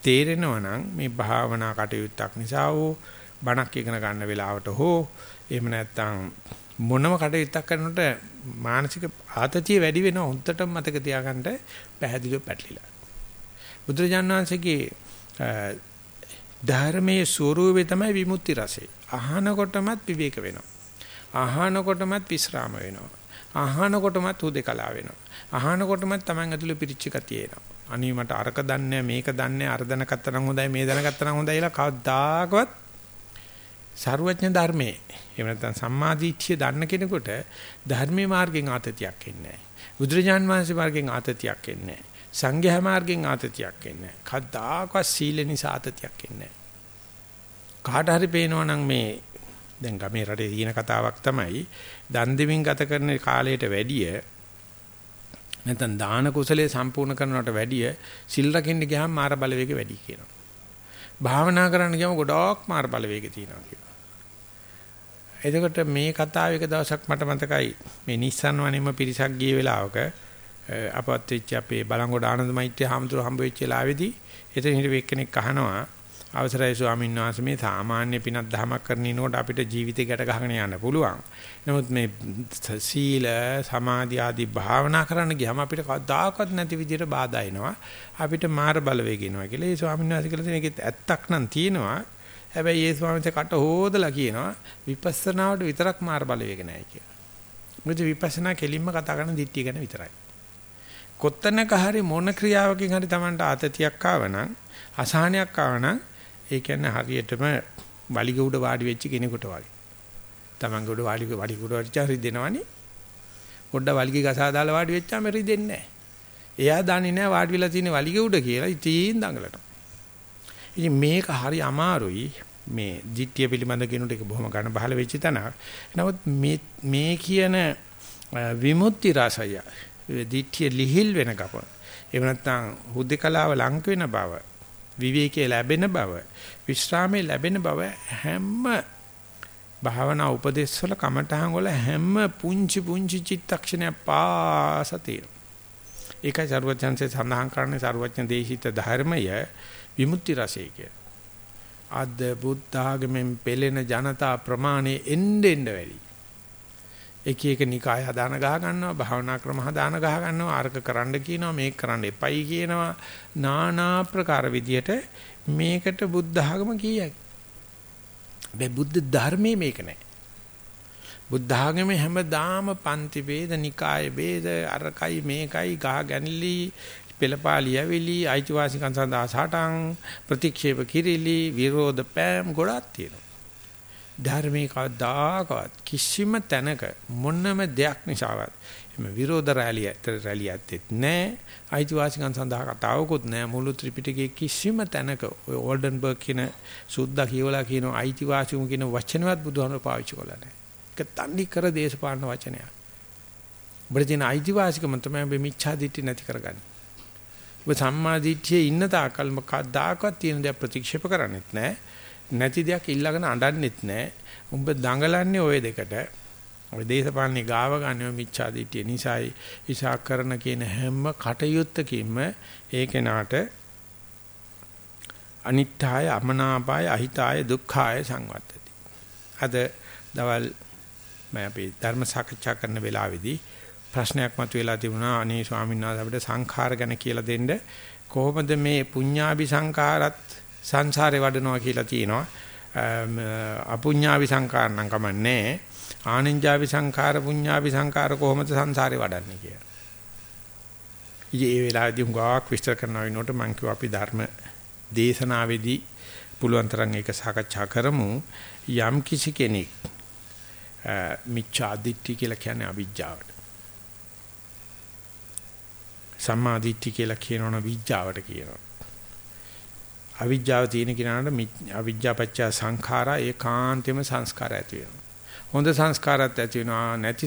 තේරෙනවා නම් මේ භාවනා කටයුත්තක් නිසා හෝ බණක් ඉගෙන ගන්න වෙලාවට හෝ එහෙම නැත්නම් මොනම කටයුත්තක් කරනකොට මානසික ආතතිය වැඩි වෙනවා හොන්දටම මතක තියාගන්න පැහැදිලිව පැටලිලා. බුදුරජාණන් වහන්සේගේ ධර්මයේ ස්වરૂපේ තමයි විමුක්ති රසය. අහනකොටමත් විවේක වෙනවා. අහනකොටමත් විස්රාම වෙනවා. අහනකොටමත් උදේකලා වෙනවා. අහනකොටමත් Taman ඇතුළේ පිරිච්ච ගතිය එනවා. අනේ මට අරක දන්නේ මේක දන්නේ අර දැනගත්තා නම් හොඳයි මේ දැනගත්තා නම් හොඳයි කියලා කවදාකවත් සරුවඥ ධර්මයේ එහෙම නැත්නම් සම්මාදිට්ඨිය දන්න කෙනෙකුට ධර්මයේ මාර්ගෙන් ආතතියක් එන්නේ නැහැ. බුදුරජාන් වහන්සේ මාර්ගෙන් ආතතියක් එන්නේ නැහැ. සංඝයා මාර්ගෙන් ආතතියක් එන්නේ නැහැ. කද්දාකවත් සීල නිසා ආතතියක් එන්නේ නැහැ. කාට හරි පේනවා නම් මේ දැන් ගමේ රටේ තියෙන කතාවක් තමයි දන් දෙමින් ගත කරන කාලයට වැඩිය නැත්නම් දාන කුසලයේ සම්පූර්ණ කරනවට වැඩිය සිල් රකින්න ගියාම මාර බලවේග වැඩි කියනවා. භාවනා කරන්න ගියාම ගොඩක් මාර බලවේග තියෙනවා කියනවා. එතකොට මේ කතාව එක දවසක් මට මතකයි මේ නිස්සන් වනේම පිරිසක් ගිය වෙලාවක අපවත් වෙච්ච අපේ බලංගොඩ ආනන්ද මෛත්‍රී හාමුදුර හම්බ වෙච්ච වෙලාවේදී එතන හිටපු එක්කෙනෙක් අහනවා අවසරයි ස්වාමීන් වහන්සේ මේ සාමාන්‍ය පිනක් දහමක් කරන ඉනකොට අපිට ජීවිතේ ගැට ගහගෙන යන්න පුළුවන්. නමුත් මේ සීල සමාධි ආදී භාවනා කරන්න ගියාම අපිට කවදාකවත් නැති විදිහට බාධා එනවා. අපිට මාර බලවේග එනවා කියලා. ඒ ස්වාමීන් වහන්සේ කියලා තියෙන එකෙත් ඇත්තක් නම් තියෙනවා. හැබැයි ඒ ස්වාමීන් වහන්සේ කට හොදලා කියනවා විපස්සනාවට විතරක් මාර බලවේග නැහැ කියලා. මොකද විපස්සනා කෙලින්ම කතා කරන දිට්ඨිය ගැන විතරයි. කොත්තනක හරි මොන ක්‍රියාවකින් හරි Tamanට ආතතියක් ආවනම් අසහනයක් ආවනම් ඒ කියන්නේ හරියටම වලිග උඩ වාඩි වෙච්ච කෙනෙකුට වගේ. Taman උඩ වාඩි වලිග උඩ වාඩිචා රිදෙනවනේ. පොඩ්ඩ වලිග ගසා දාලා වාඩි වෙච්චාම රිදෙන්නේ නැහැ. එයා දන්නේ නැහැ වාඩි වෙලා තියෙන වලිග උඩ කියලා ඉතින් දඟලනවා. ඉතින් මේක හරි අමාරුයි මේ ධිට්ඨිය පිළිබඳ කෙනෙකුට ඒක බොහොම ඝන බහල වෙච්ච තැනක්. නමුත් මේ මේ කියන විමුක්ති රසය ධිට්ඨිය ලිහිල් වෙන ගම. එහෙම නැත්නම් හුදේකලාව ලංක වෙන බව, විවේකයේ ලැබෙන බව, විශ්‍රාමයේ ලැබෙන බව හැම භාවනා උපදේශවල කමඨහන් වල හැම පුංචි පුංචි චිත්තක්ෂණයක් පාස තියෙනවා. ඒකයි සරුවචන්සේ සඳහන් කරන්නේ සරුවචන දේශිත ධර්මය විමුක්ති රසය කිය. අද බුද්ධ ආගමෙන් පෙළෙන ජනතා ප්‍රමාණය එන්න එන්න වැඩි. එක එක නිකාය හදාන ගහ ගන්නවා භාවනා ක්‍රම හදාන ගහ ගන්නවා ආර්ක කරන්න කියනවා මේක කරන්න එපයි කියනවා. নানা ප්‍රකාර විදියට මේකට බුද්ධ ආගම කියයි? මේ බුද්ධ ධර්මයේ මේක නෑ. බුද්ධ ආගමේ හැමදාම පන්ති ભેද නිකාය ભેද අරකයි මේකයි ගහ ගැනලි පෙළපාලියවිලි අයිතිවාසිකම් සඳහා සටන් ප්‍රතික්ෂේප කිරිලි විරෝධ පෑම් ගොඩක් තියෙනවා. ධර්මයේ කවදාකවත් කිසිම තැනක මොනම දෙයක් නිසාවත් එම විරෝධ රැලිය ඇතර රැලිය ඇත්තෙත් නැහැ. අයිතිවාසිකම් සඳහා කතාවකුත් නැහැ. මුළු ත්‍රිපිටකයේ කිසිම තැනක ඔය ඕල්ඩන්බර්ග් කියන සුද්දා කියවලා කියන අයිතිවාසිකම් කියන වචනවත් බුදුහාමර පාවිච්චි කළා නැහැ. ඒක තන්නේ කර දේශපාලන වචනයක්. ඔබට තියෙන අයිතිවාසිකම තමයි ඔබ මිච්ඡා දිට්ඨි නැති කරගන්නේ. ඔබ සම්මා දිට්ඨියේ ඉන්න තාකල් මොකක්දාකවත් තියෙන දේ ප්‍රතික්ෂේප කරන්නේත් නැහැ. නැති දෙයක් ඉල්ලගෙන අඬන්නෙත් නැහැ. උඹ දඟලන්නේ ওই දෙකට. ඔය දේශපාලනේ ගාව ගන්න මිච්ඡා දිට්ඨිය නිසායි විසාක කරන කියන හැම කටයුත්තකින්ම ඒ කෙනාට අනිත්‍යය අමනාපය අහිතාය දුක්ඛාය සංවත්තති. අද දවල් මම අපි ධර්ම සාකච්ඡා කරන වෙලාවේදී ප්‍රශ්නයක් මතුවලා තිබුණා අනේ ස්වාමීන් වහන්සේ අපිට සංඛාර ගැන කියලා දෙන්න කොහොමද මේ පුඤ්ඤාභි සංඛාරත් සංසාරේ වඩනවා කියලා තියෙනවා අපුඤ්ඤාභි සංඛාර නම් කමන්නේ ආනින්ජාභි සංඛාර පුඤ්ඤාභි සංඛාර කොහොමද සංසාරේ වඩන්නේ කියලා. ඉතින් ඒ වෙලාවේදී හුඟක් විස්තර කරනවා වෙනකොට මම කිව්වා අපි ධර්ම දේශනාවේදී පුළුවන් තරම් ඒක සාකච්ඡා කරමු යම් කිසි කෙනෙක් මිච්ඡා දිට්ඨි කියලා කියන්නේ අවිජ්ජාවට සම්මා දිට්ඨි කියලා කියනවන විඥාවට කියනවා. අවිජ්ජාව තියෙන කෙනාට අවිජ්ජාපච්චය සංඛාරා ඒකාන්තෙම සංස්කාර ඇති වෙනවා. හොඳ සංස්කාරات ඇති වෙනවා නැති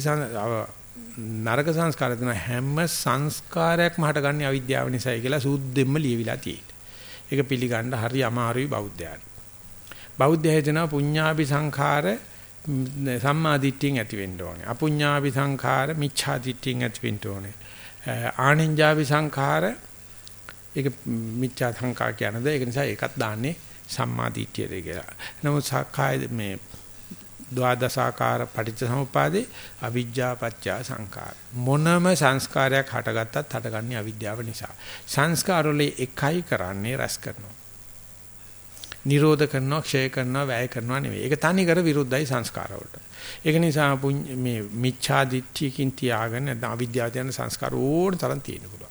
නරක සංස්කාර තියෙන හැම සංස්කාරයක්ම හටගන්නේ අවිද්‍යාව නිසායි කියලා සූද්දෙම්ම ලියවිලා තියෙන්නේ. ඒක පිළිගන්න හරි අමාරුයි බෞද්ධයාට. බෞද්ධය හිතනවා පුඤ්ඤාභි සංඛාර සම්මා දිට්ඨියෙන් ඇති වෙන්න ඕනේ. අපුඤ්ඤාභි සංඛාර මිච්ඡා දිට්ඨියෙන් ඇති වෙන්න ඕනේ. ආනින්ජාවි සංඛාර ඒක මිච්ඡා සංඛාර කියනද ඒක නිසා ඒකත් දාන්නේ සම්මා දිට්ඨියද කියලා. නමුත් සක්කාය මේ ද්වාදසාකාර පටිච්චසමුපාදේ අවිජ්ජා පත්‍ය සංඛාර මොනම සංස්කාරයක් හටගත්තත් හටගන්නේ අවිද්‍යාව නිසා. සංස්කාරවල එකයි කරන්නේ රැස් කරනවා. නිරෝධ කරනවා ක්ෂය කරනවා වැය කරනවා නෙවෙයි. ඒක තනි කර විරුද්ධයි සංස්කාරවලට. ඒක නිසා මේ මිච්ඡා දිට්ඨියකින් තියාගෙන නැත්නම් අවිද්‍යාව තියෙන සංස්කාර ඕන තරම් තියෙන්න පුළුවන්.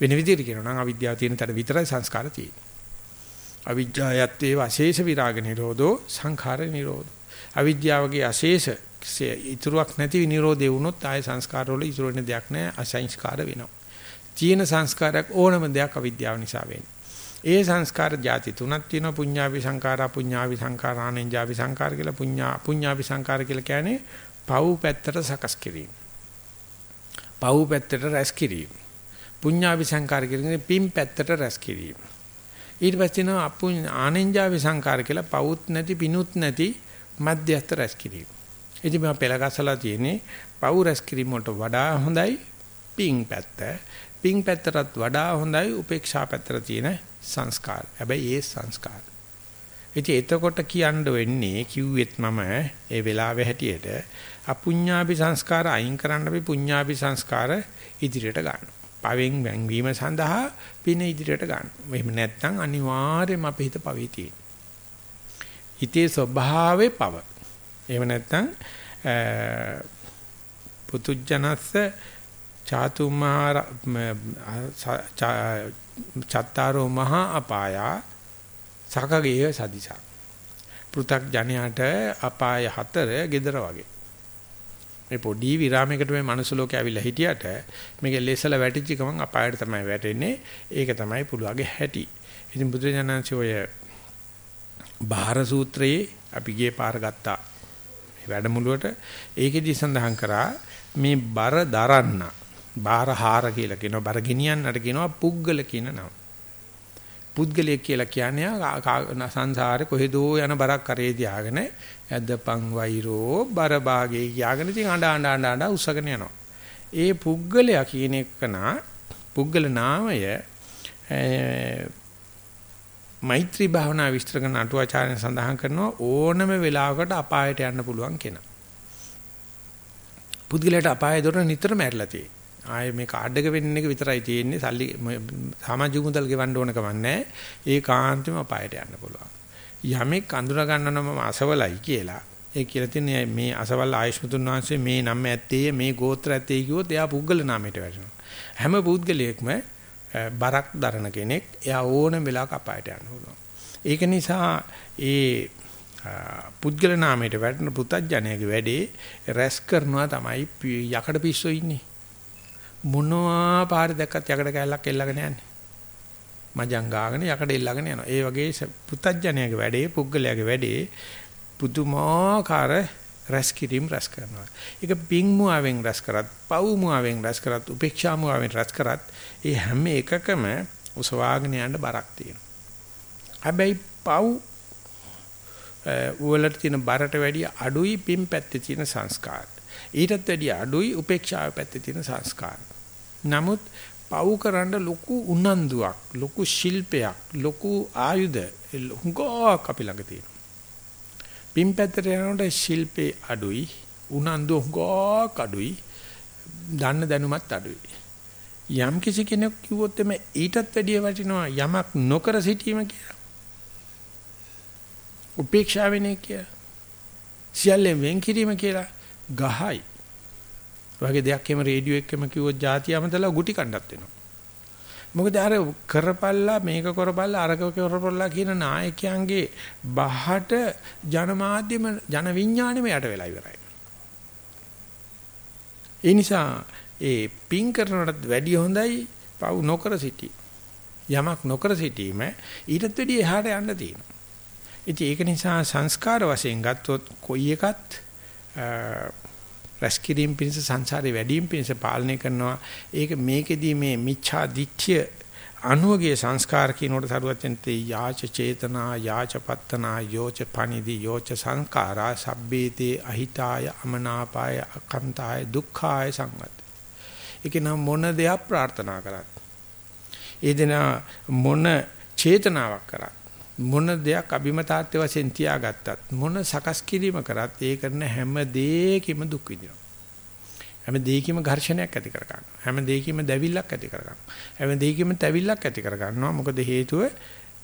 වෙන විදිහට කියනවා නම් අවිද්‍යාව තියෙන තැන විතරයි සංස්කාර තියෙන්නේ. අවිජ්ජායත් ඒ අශේෂ විරාග නිරෝධෝ සංඛාර නිරෝධ. අවිද්‍යාවගේ අශේෂ ඉතුරුවක් නැති නිරෝධේ වුණොත් ආය සංස්කාර වල ඉතුරු වෙන දෙයක් නැහැ අසංස්කාර වෙනවා. තියෙන සංස්කාරයක් ඕනම දෙයක් අවිද්‍යාව නිසා වෙන්නේ. ඒ සංස්කාර ಜಾති තුනක් තියෙනවා පුඤ්ඤාවි සංඛාර අපුඤ්ඤාවි සංඛාර ආනෙන්ජාවි සංඛාර කියලා පුඤ්ඤා පුඤ්ඤාවි සංඛාර කියලා කියන්නේ පව් පැත්තට සකස් කිරීම. පව් පැත්තට රැස් කිරීම. පුඤ්ඤාවි සංඛාර කියන්නේ පින් පැත්තට රැස් කිරීම. ඊට පස්සේ නෝ අපුඤ්ඤ ආනෙන්ජාවි සංඛාර කියලා පවුත් නැති පිනුත් නැති මධ්‍යස්ථ රැස් කිරීම. ඉතින් මම පෙළගස්සලා තියෙන්නේ පව් රැස් කිරීම වලට වඩා හොඳයි පින් පැත්ත. පින් පැත්තටත් වඩා හොඳයි උපේක්ෂා පැත්තට තියෙන සංස්කාර. හැබැයි ඒ සංස්කාර. ඉතින් එතකොට කියන්න වෙන්නේ කිව්වෙත් මම ඒ වෙලාවේ හැටියට අපුඤ්ඤාපි සංස්කාර අයින් කරන්න අපි පුඤ්ඤාපි සංස්කාර ඉදිරියට ගන්නවා. පවෙන් වැංවීම සඳහා පින ඉදිරියට ගන්න. එහෙම නැත්නම් අනිවාර්යයෙන්ම අපේ හිත පවේ තියෙන. හිතේ ස්වභාවයේ පව. එහෙම නැත්නම් පුතුජනස්ස චාතුමාර චත්තාරෝ මහා අපායා සකගේ සදිසා. පෘ탁 ජනයාට අපාය හතර gedara වගේ. මේ පොඩි විරාමයකට මේ මනුස්ස ලෝකේ ඇවිල්ලා හිටියට මේක ලෙසල වැටිච්ච ගමන් අපායට තමයි වැටෙන්නේ. ඒක තමයි පුළුවගේ හැටි. ඉතින් බුදුරජාණන්සේ ඔය බාහිර සූත්‍රයේ අපි ගියේ පාර ගත්තා. වැඩමුළුවට ඒකෙදි සඳහන් කරා මේ බර දරන්න බාරහාර කියලා කියනවා. බර ගෙනියන්නට කියනවා පුද්ගල කියන නම. පුද්ගලයෙක් කියලා කියන්නේ සංසාරේ කොහෙදෝ යන බරක් කරේ තියාගෙන ඇද්දපන් වෛරෝ බර භාගේ කියාගෙන ඉතින් අඬ අඬ අඬ අඬ උස්සගෙන යනවා. ඒ පුද්ගලයා කියන එකනා පුද්ගල නාමය මෛත්‍රී භාවනා විස්තර කරන අටුවාචාර්ය සඳහන් කරනවා ඕනම වෙලාවකට අපායට යන්න පුළුවන් කෙනා. පුද්ගලයාට අපාය දොර නිතරම ඇරලා තියෙනවා. ආයේ මේ කාඩ් එක වෙන්න එක විතරයි තියෙන්නේ. සල්ලි සමාජික මුදල් ගෙවන්න ඕන කමන්නේ ඒ කාන්තෙම අපායට යන්න පුළුවන්. යමෙක් අඳුර ගන්නවම අසවලයි කියලා. ඒ කියලා තියෙන්නේ මේ අසවල් ආයෂ්මතුන් වහන්සේ මේ නම ඇත්තේ මේ ගෝත්‍ර ඇත්තේ කිව්වොත් එයා පුද්ගල නාමයට වැටෙනවා. හැම පුද්ගලයෙක්ම බරක් දරන කෙනෙක් එයා ඕනම වෙලාවක අපායට යන්න පුළුවන්. ඒක නිසා ඒ පුද්ගල නාමයට වැටෙන පුතඥයාගේ වැඩේ රැස් කරනවා තමයි යකඩ පිස්සෝ ඉන්නේ. මොනවා පාර දැක්කත් යකඩ කැල්ලක් එල්ලගෙන යන්නේ. මජං ගාගෙන යකඩ එල්ලගෙන යනවා. ඒ වගේ පුතඥයාගේ වැඩේ පුද්ගලයාගේ වැඩේ පුදුමාකාර රැස් කිරීම රැස් කරනවා. ඒක පිං මුවාවෙන් රැස් කරත්, පව් මුවාවෙන් රැස් කරත්, උපේක්ෂා මුවාවෙන් රැස් කරත් ඒ හැම එකකම උසවාගෙන යන්න බරක් තියෙනවා. හැබැයි පව් වලට තියෙන බරට වැඩිය අඩුයි පින් පැත්තේ තියෙන සංස්කාර. ඊටත් වැඩිය අඩුයි උපේක්ෂාව පැත්තේ තියෙන සංස්කාර. නමුත් පව් කරන්න ලොකු උනන්දුවක්, ලොකු ශිල්පයක්, ලොකු ආයුධ හුඟක් අපි ළඟ තියෙනවා. පින් පැත්තට යනකොට ශිල්පේ අඩුයි, උනන්දු හුඟක් අඩුයි, දන්න දැනුමත් අඩුයි. යම් කිසි කෙනෙක් කිව්වොත් එමේ ඊටත් වැඩිය වටිනවා යමක් නොකර සිටීම කියලා. උපේක්ෂා වෙන්නේ කියලා. සියල්ලෙන් වෙන් කිරීම කියලා ගහයි. වගේ දෙයක් එහෙම රේඩියෝ එකෙම කිව්වොත් ಜಾති අමතලා ගුටි කණ්ඩත් වෙනවා. මොකද අර කරපල්ලා මේක කරපල්ලා අරක කරපල්ලා කියන නායකයන්ගේ බහට ජනමාධ්‍යම ජන විඥාණයම යට වෙලා ඉවරයි. ඒ නිසා ඒ පින් කරනටත් වැඩිය හොඳයි පව් නොකර සිටී. යමක් නොකර සිටීම ඊටත් වැඩිය එහාට යන්න තියෙනවා. ඉතින් ඒක නිසා සංස්කාර වශයෙන් ගත්තොත් කොයි එකත් රැස්කිරීම පිණිස සංසාරේ වැඩිම පිණිස පාලනය කරනවා. ඒක මේකෙදී මේ මිච්ඡා දිට්ඨිය අනුවගේ සංස්කාර කියනකොට සරුවචන්තේ යාච චේතනා යාච පත්තනා යෝච පනිදි යෝච සංඛාරා සබ්බේතේ අහිතාය අමනාපාය අකන්තාය දුක්ඛාය සංවත. ඒක නම් මොන දෙයක් ප්‍රාර්ථනා කරත් ඒ දෙන මොන චේතනාවක් කරත් මොන දෙයක් අභිමතාර්ථය වශයෙන් තියාගත්තත් මොන සකස් කිරීම කරත් ඒ කරන හැම දෙයකම දුක් විඳිනවා. හැම දෙයකම ඝර්ෂණයක් ඇති කර ගන්නවා. හැම දෙයකම දැවිල්ලක් ඇති කර ගන්නවා. හැම දෙයකම තැවිල්ලක් ඇති කර ගන්නවා. මොකද හේතුව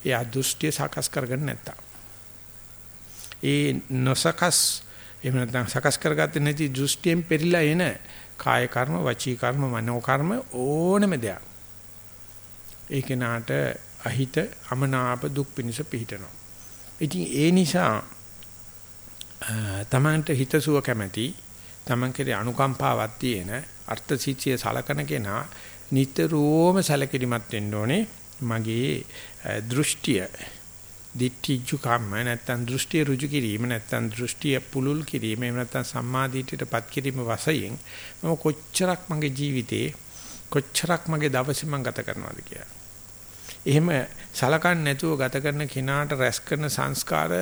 ඒ අදෘෂ්ටිය සකස් කරගන්න නැත්තම්. ඒ නොසකස් එහෙම නැත්නම් සකස් කරගත්තේ නැති දෘෂ්ටියෙන් පෙරිලා එන කාය කර්ම, වචී කර්ම, මනෝ කර්ම ඕනම දෙයක්. ඒ කෙනාට අහිත අමනාප දුක් පිනිස පිහිටනවා. ඉතින් ඒ නිසා තමන්ට හිතසුව කැමැති තමන් කෙරේ අනුකම්පාවක් තියෙන අර්ථ සිත්‍ය සලකන කෙනා නිතරම සැලකිලිමත් වෙන්න ඕනේ මගේ දෘෂ්ටිය දිට්ඨිජු කම්ම නැත්තම් දෘෂ්ටිය ඍජු කිරීම නැත්තම් දෘෂ්ටිය පුලුල් කිරීම එහෙම නැත්තම් සම්මාදිටියටපත් කිරීම වශයෙන් මම කොච්චරක් මගේ ජීවිතේ කොච්චරක් මගේ දවසේ මම ගත කරනවද කියලා එහෙම සලකන්නේ නැතුව ගත කරන කෙනාට රැස් කරන සංස්කාර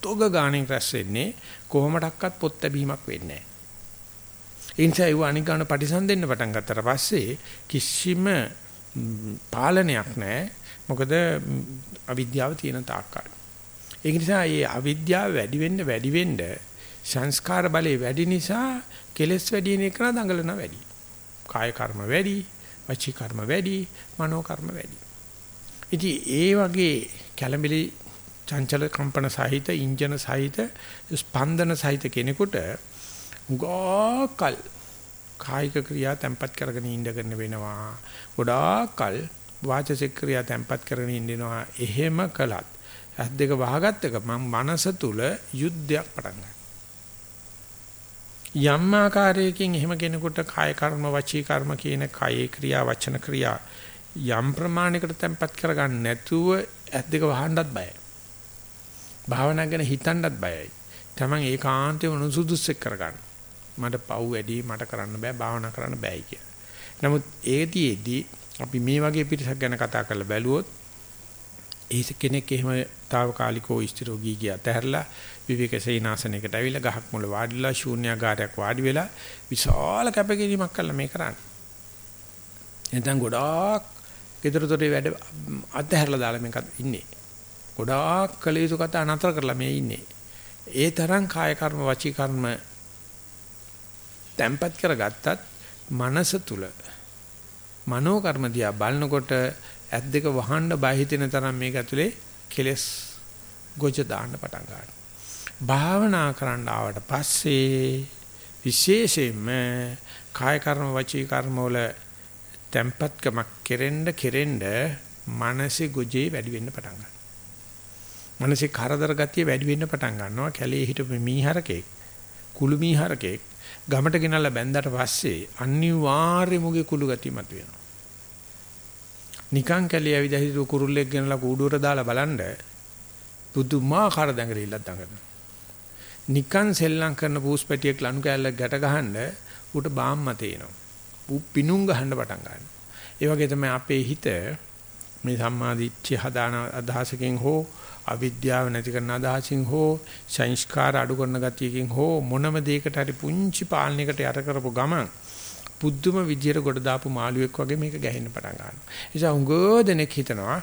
තොග ගාණෙන් රැස් වෙන්නේ කොහොමඩක්වත් පොත් ලැබීමක් වෙන්නේ නැහැ. ඒ නිසා ඒ අනිකාන පරිසම්දෙන්න පටන් ගත්තට පස්සේ කිසිම පාලනයක් නැහැ. මොකද අවිද්‍යාව තියෙන තාක්කල්. ඒක නිසා මේ අවිද්‍යාව වැඩි වෙන්න වැඩි වෙන්න සංස්කාර බලය වැඩි නිසා කෙලෙස් වැඩි වෙන එක දඟලන වැඩි. කාය කර්ම වැඩි, වචී කර්ම වැඩි, මනෝ කර්ම වැඩි. ඉතින් ඒ වගේ කැළඹිලි චංචල කම්පන සහිත ඉන්ජන සහිත ස්පන්දන සහිත කෙනෙකුට ගෝකල් කායික ක්‍රියා තැම්පත් කරගෙන ඉඳගෙන වෙනවා. ගොඩාක්කල් වාචසික ක්‍රියා තැම්පත් කරගෙන ඉඳිනවා එහෙම කළත් ඇස් දෙක වහගත්ත එක මම මනස තුල යුද්ධයක් පටන් යම් ආකාරයකින් එහෙම කෙනෙකුට කාය කර්ම වචී කර්ම කියන කායේ ක්‍රියා වචන ක්‍රියා යම් ප්‍රමාණයකට තැම්පත් කරගන්න නැතුව ඇස් දෙක වහන්නත් බයයි. භාවනා ගැන හිතන්නත් බයයි. Taman ඒකාන්තයෙන් උනුසුදුස්සෙක් කරගන්න. මට පව් වැඩි මට කරන්න බෑ භාවනා කරන්න බෑයි කියලා. නමුත් ඒතිෙදී අපි මේ වගේ පිරිසක් ගැන කතා කරලා බැලුවොත් ඒ කෙනෙක් එහෙම తాවකාලිකව ස්ථිරෝගී ගිය අතහැරලා විවේක සේනාසනයකට ඇවිල්ලා ගහක් මුල වාඩිලා ශූන්‍යාකාරයක් වාඩි වෙලා විශාල කැපකිරීමක් කළා මේ කරන්නේ. එතෙන් ගොඩාක් ඊතරතොටේ වැඩ අතහැරලා දාලා මේක ඉන්නේ. ගොඩාක් කළ යුතු කතා නතර කරලා මේ ඉන්නේ. ඒ තරම් කාය කර්ම වචී කර්ම තැම්පත් කරගත්තත් මනස තුල මනෝ කර්ම දිහා බලනකොට ඇස් දෙක වහන්න බය හිතෙන තරම් මේක ඇතුලේ කෙලස් ගොජ දාන්න පටන් ගන්නවා. භාවනා කරන්න ආවට පස්සේ විශේෂයෙන්ම කාය කර්ම වචී කර්ම වල tempatකමක් කෙරෙන්න කෙරෙන්න මානසික ගොජේ වැඩි වෙන්න පටන් ගන්නවා. මානසික කරදර ගතිය වැඩි වෙන්න පටන් ගන්නවා. කැලේ හිටපු මීහරකෙක් කුළු මීහරකෙක් ගමට ගෙනල්ලා බැන්දට පස්සේ අනිවාර්යෙ මුගේ කුළු ගතිය මතුවෙනවා. නිකං කැලේ ඇවිද හිටපු කුරුල්ලෙක් ගෙනලා කූඩුවට දාලා බලන්න පුදුමාකාර දඟලිල්ලක් දඟලනවා. නිකං සෙල්ලම් කරන පූස්පැටියක් ලනු කෑල්ලක් ගැට ගහන්න ඌට බාම්ම තේනවා. ඌ පිණුම් ගහන්න පටන් ගන්නවා. ඒ වගේ තමයි අපේ හිත මේ සම්මාදිච්ච හදාන අදහසකින් හෝ අවිද්‍යාව නැති කරන අදහසින් හෝ සංස්කාර අඩු කරන ගතියකින් හෝ මොනම දෙයකට හරි පුංචි පාලනයකට යට කරපු ගමන් පුදුම විදියට ගොඩ දාපු මාළුවෙක් වගේ මේක ගැහෙන්න පටන් ගන්නවා. ඒ නිසා උංගෝ දෙනෙක් හිතනවා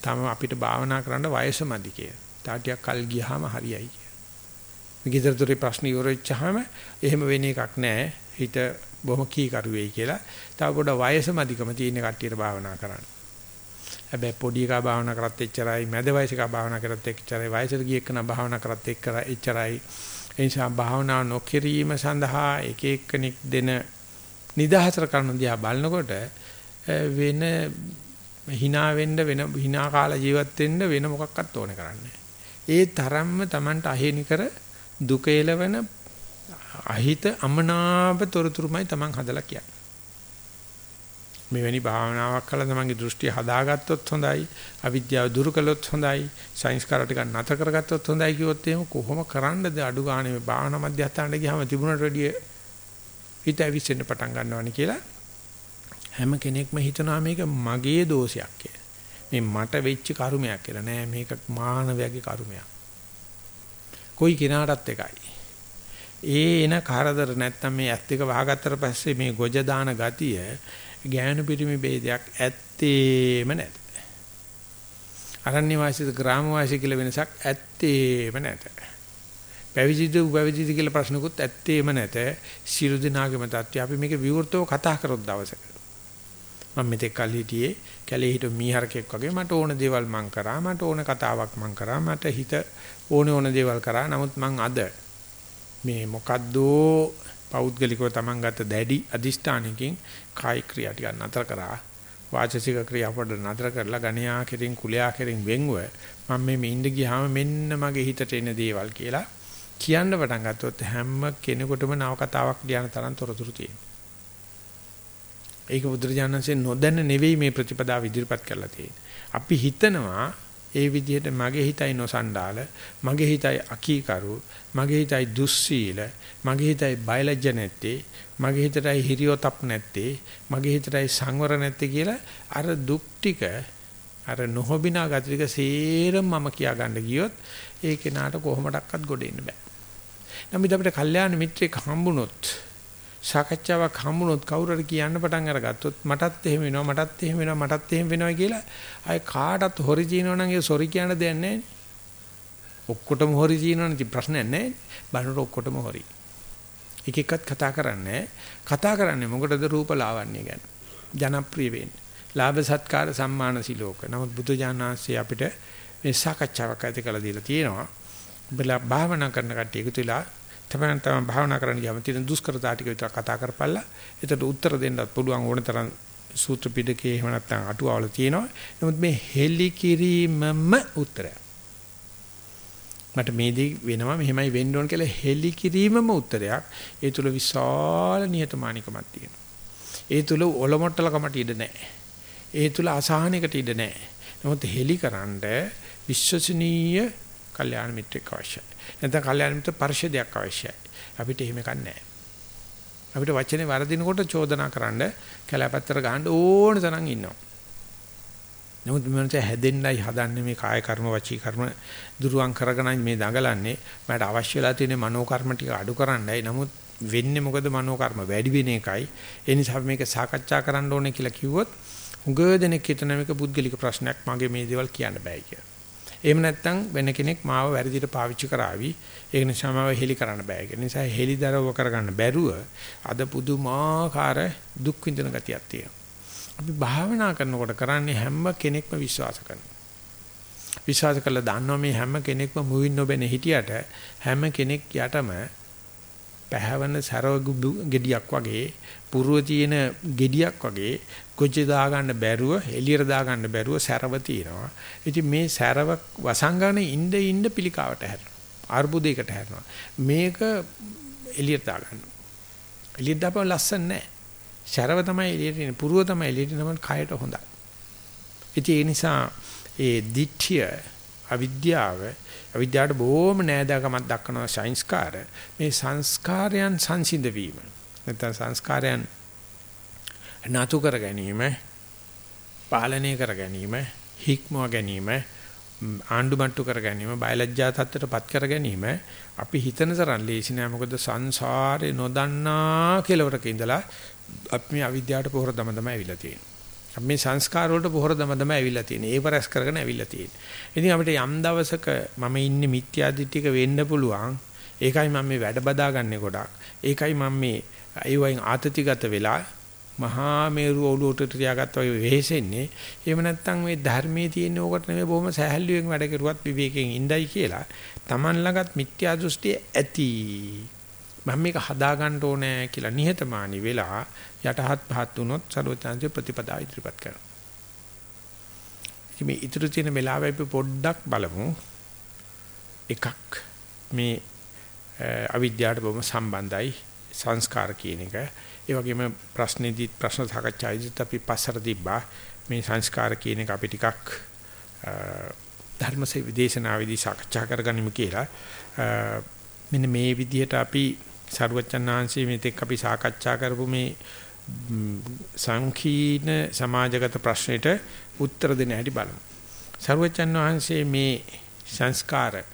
තම අපිට භාවනා කරන්න වයස මදි කියලා. තාටියක් කල් ගියාම හරියයි කියලා. විගිතරතුරේ ප්‍රශ්න ඉවරෙච්චාම එහෙම වෙන එකක් නැහැ. හිත බොහොම කීකරු වෙයි කියලා. තව පොඩ වයස මදිකම තියෙන කට්ටියට භාවනා කරන්න. හැබැයි පොඩි එකා භාවනා කරත් එච්චරයි, මැද වයසක භාවනා කරත් එච්චරයි, වයසට ගිය එකන භාවනා කරත් එච්චරයි. ඒ නිසා භාවනා නොකිරීම සඳහා එක එක්කෙනෙක් දෙන නිදහතර කරන දිහා බලනකොට වෙන hina වෙන්න වෙන hina කාලා ජීවත් වෙන්න වෙන මොකක්වත් ඕනේ කරන්නේ ඒ තරම්ම Tamanට අහේනි කර දුක එලවන අහිත අමනාප තොරතුරුමයි Taman හදලා කියන්නේ. මෙවැනි භාවනාවක් කළා තමන්ගේ දෘෂ්ටිය හදාගත්තොත් හොඳයි අවිද්‍යාව දුරු කළොත් හොඳයි සංස්කාර ටික නැතර කරගත්තොත් හොඳයි කිව්වොත් එහෙම කොහොම කරන්නද අඩු ගානේ මේ භාවනා මධ්‍යස්ථානට ගියාම තිබුණට වැඩිය හිත ඇවිස්සෙන්න පටන් ගන්නවානි කියලා හැම කෙනෙක්ම හිතනවා මේක මගේ දෝෂයක් කියලා. මේ මට වෙච්ච කර්මයක් කියලා නෑ මේක මානවයාගේ කර්මයක්. කොයි කෙනාටත් එකයි. ඒ එන කරදර නැත්තම් මේ ඇත් එක වහගත්තට පස්සේ මේ ගොජ දාන ගතිය ගෑනු පිරිමි ભેදයක් ඇත්තේම නැත. අරණ්‍ය වාසීද ග්‍රාම වාසී කියලා වෙනසක් ඇත්තේම නැත. පැවිදිද පැවිදිද කියලා ප්‍රශ්නකුත් ඇත්තේම නැත. සියලු දෙනාගේම தත්ත්වය අපි මේක විවෘතව කතා කරොත් දවසක. මම මෙතෙක් කල් හිටියේ කැලේ හිට මීහරකෙක් වගේ මට ඕන දේවල් මං කරා මට ඕන කතාවක් මං කරා මට හිත ඕන ඕන දේවල් කරා නමුත් මං අද මේ මොකද්දෝ පෞද්ගලිකව Taman ගත දැඩි අදිෂ්ඨානකින් කායික ක්‍රියා ටික නතර කරා වාචසික ක්‍රියා පොඩ නතර කරලා ගණ්‍යා කෙරින් කුලයා කෙරින් වෙන්ව මම මේ ඉඳ ගියාම මෙන්න මගේ හිතට එන දේවල් කියලා කියන්න පටන් ගත්තොත් හැම කෙනෙකුටම නව කතාවක් ලියන තරම් තොරතුරු තියෙනවා. ඒක බුදුරජාණන්සේ නොදැන නෙවෙයි මේ ප්‍රතිපදාව ඉදිරිපත් කරලා තියෙන්නේ. අපි හිතනවා ඒ විදිහට මගේ හිතයි නොසන්ඩාල මගේ හිතයි අකීකරු මගේ හිතයි දුස්සීල මගේ හිතයි බයලජ්ජ නැත්තේ මගේ හිතටයි හිරියොතප් නැත්තේ මගේ හිතටයි සංවර නැත්තේ කියලා අර දුක් ටික අර නොහොබිනා ගතික සේරම මම කියා ගන්න ගියොත් ඒ කෙනාට කොහොමඩක්වත් ගොඩ එන්න බෑ. නමුත් අපිට කල්යාණ මිත්‍රෙක් හම්බුනොත් සාකච්ඡාවක් හම්බුනොත් කවුරු හරි කියන්න පටන් අරගත්තොත් මටත් එහෙම වෙනවා මටත් එහෙම වෙනවා මටත් එහෙම වෙනවා කියලා අය කාටත් හොරි ජීනෝ නම් ඒ සොරි කියන දෙයක් නැහැ. ඔක්කොටම හොරි ජීනෝ නම් ප්‍රශ්නයක් නැහැ. බලනකොට ඔක්කොටම හොරි. එක එකක් කතා කරන්නේ. කතා කරන්නේ මොකටද? රූප ලාවන්‍ය ගැන. ජනප්‍රිය වෙන්නේ. ලාභ සත්කාර සම්මාන සිලෝක. නමුත් බුදු ජානනාංශය අපිට මේ සාකච්ඡාවක් ඇති කළ දීලා තියෙනවා. බලා භාවනා කරන කට්ටිය එකතු වෙලා තමයි තමයි භාවනා කරන්න ගියාම තියෙන දුෂ්කරතා ටික විතර කතා කරපළා. ඒකට උත්තර දෙන්නත් පුළුවන් ඕන තරම් සූත්‍ර පිටකේ එහෙම නැත්නම් අටුවාවල තියෙනවා. නමුත් මේ හෙලි කිරීමම උත්තරය. මට මේ දේ වෙනවා මෙහෙමයි වෙන්න ඕන කියලා හෙලි කිරීමම උත්තරයක්. ඒ තුල විශාල නිහතමානිකමක් තියෙනවා. ඒ තුල ඔලොමොට්ටලකමට ඉඩ නැහැ. ඒ තුල අසහනයකට ඉඩ නැහැ. නමුත් හෙලිකරනද විශ්වසනීය කල්යාණ මිත්‍රෙක් අවශ්‍යයි. නැත්නම් කල්යාණ මිත්‍ර පරිශදයක් අවශ්‍යයි. අපිට එහෙම එකක් නැහැ. අපිට වචනේ වරදිනකොට චෝදනා කරන්න කැලපත්තර ගහන්න ඕන තරම් ඉන්නවා. නමුත් මනස හැදෙන්නයි හදන්නේ මේ කාය කර්ම වචී කර්ම දුරුවන් කරගෙනයි මේ දඟලන්නේ. මට අවශ්‍ය වෙලා තියෙන මනෝ කර්ම ටික අඩු කරන්නයි. නමුත් වෙන්නේ මොකද මනෝ කර්ම වැඩි වෙන එකයි. ඒ නිසා මේක සාකච්ඡා කරන්න ඕනේ කියලා කිව්වොත් උග දෙනෙක් හිතන මේක පුද්ගලික ප්‍රශ්නයක් මගේ මේ දේවල් කියන්න බෑ කියලා. එහෙම නැත්නම් වෙන කෙනෙක් මාව වැරදිට පාවිච්චි කරાવી. ඒක නිසා මාව හෙලි කරන්න බෑ. ඒ නිසා හෙලිදරව් කරගන්න බැරුව අද පුදුමාකාර දුක් විඳින ගතියක් තියෙනවා. අපි භාවනා කරනකොට කරන්නේ හැම කෙනෙක්ම විශ්වාස කරනවා. විශ්වාස කළා දන්නවා මේ හැම කෙනෙක්ම මුවින් නොබෙන හිටියට හැම කෙනෙක් යටම පැහැවෙන සරව ගෙඩියක් වගේ පුරුව තියෙන ගෙඩියක් වගේ කොච්චි දා ගන්න බැරුව එළියට දා ගන්න බැරුව සැරව තියෙනවා. ඉතින් මේ සැරව වසංගන ඉන්න ඉන්න පිළිකාවට හැරෙනවා. අර්බුදයකට හැරෙනවා. මේක එළියට දා ගන්නවා. එළියට දාපුවා ලස්සන නැහැ. සැරව තමයි එළියට එන්නේ. පුරුව තමයි එළියට එනම කයට හොඳයි. ඉතින් ඒ නිසා ඒ දිට්ඨිය අවිද්‍යාව අවිද්‍යාවට බොහොම නෑදෑකමක් දක්වනවා සංස්කාර. මේ සංස්කාරයන් සංසිඳ වීම. නැත්නම් සංස්කාරයන් නතු කර ගැනීම, පාලනය කර ගැනීම, හික්මව ගැනීම, ආණ්ඩුමට්ටු කර ගැනීම, බයලජ්ජා තත්ත්වයටපත් කර ගැනීම අපි හිතන තරම් ලේසි නෑ. මොකද සංසාරේ නොදන්නා කෙලවරක ඉඳලා අපි මේ අවිද්‍යාවට පොහොර දම දම ඇවිල්ලා තියෙනවා. අපි මේ සංස්කාර වලට පොහොර දම දම ඇවිල්ලා තියෙන්නේ. ඒව රැස් කරගෙන ඇවිල්ලා තියෙන්නේ. ඉතින් අපිට යම් දවසක මම ඉන්නේ මිත්‍යා දිට්ඨික වෙන්න පුළුවන්. ඒකයි මම මේ වැඩ බදාගන්නේ ගොඩක්. ඒකයි මම මේ ඒ වයින් ආතතිගත වෙලා මහා මේරු ඔලුවට තියාගත්තා වගේ වෙහෙසෙන්නේ. එහෙම නැත්නම් මේ ධර්මයේ තියෙන ඕකට නෙමෙයි බොහොම සහැල්ලුවෙන් වැඩ කරුවත් විවේකයෙන් ඉඳයි කියලා. Taman ළඟත් මිත්‍යා දෘෂ්ටිය ඇති. මම මේක හදා ගන්න ඕනේ කියලා නිහතමානී වෙලා යටහත් පහත් වුණොත් සර්වඥාන්සේ ප්‍රතිපදා ඉදිරිපත් කරනවා. ඉතින් මේ ඉතුරු තියෙන වෙලාවෙ අපි පොඩ්ඩක් බලමු. එකක් මේ අවිද්‍යාවට බොහොම සම්බන්ධයි සංස්කාර කියන එක. ඒ වගේම ප්‍රශ්නේදී ප්‍රශ්න සාකච්ඡාවේදීත් අපි පස්සට තිබ්බා මේ සංස්කාර කියන එක අපි ටිකක් ධර්මසේ විදේශනාවේදී සාකච්ඡා කරගනිමු කියලා. මෙන්න මේ විදිහට අපි සරුවචනාංශයේ මෙතෙක් අපි සාකච්ඡා කරපු මේ සංකීර්ණ සමාජගත ප්‍රශ්නෙට උත්තර දෙන්න හැටි බලමු. සරුවචන් වහන්සේ මේ සංස්කාර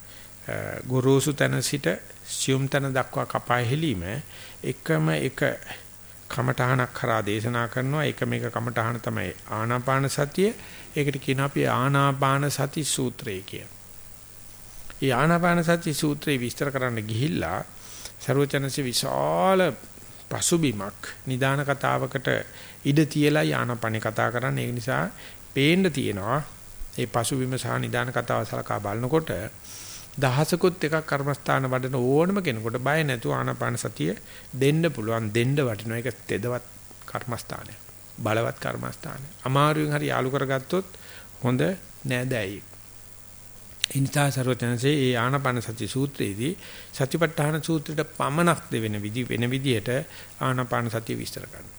ගුරුසු තන සිට සියුම් තන දක්වා කපා හෙලීම එකම එක කමඨහනක් කරා දේශනා කරනවා. එකම එක කමඨහන තමයි ආනාපාන සතිය. ඒකට කියනවා අපි ආනාපාන සති සූත්‍රය කිය. ඒ ආනාපාන සති සූත්‍රය විස්තර කරන්න ගිහිල්ලා ਸਰවචනසේ විශාල පසුබිමක් නිදාන කතාවකට ඉඩ තියලා ආනාපානේ කතා කරන්නේ. ඒ නිසා පේන්න තියෙනවා ඒ පසුබිම සහ නිදාන කතාව සලකා බලනකොට දහසකුත් එකක් කර්මස්ථාන වඩන ඕනම කෙනෙකුට බය නැතුව ආනාපාන සතිය දෙන්න පුළුවන් දෙන්න වටිනවා ඒක තෙදවත් කර්මස්ථානය බලවත් කර්මස්ථානය අමාරුවෙන් හරි යාලු කරගත්තොත් හොඳ නෑදෑයි ඉනිතා සර්වඥන්සේ ඒ ආනාපාන සති සූත්‍රයේදී සතිපට්ඨාන සූත්‍රයට පමනක් දෙවෙන විදි වෙන විදියට ආනාපාන සතිය විස්තර කරනවා.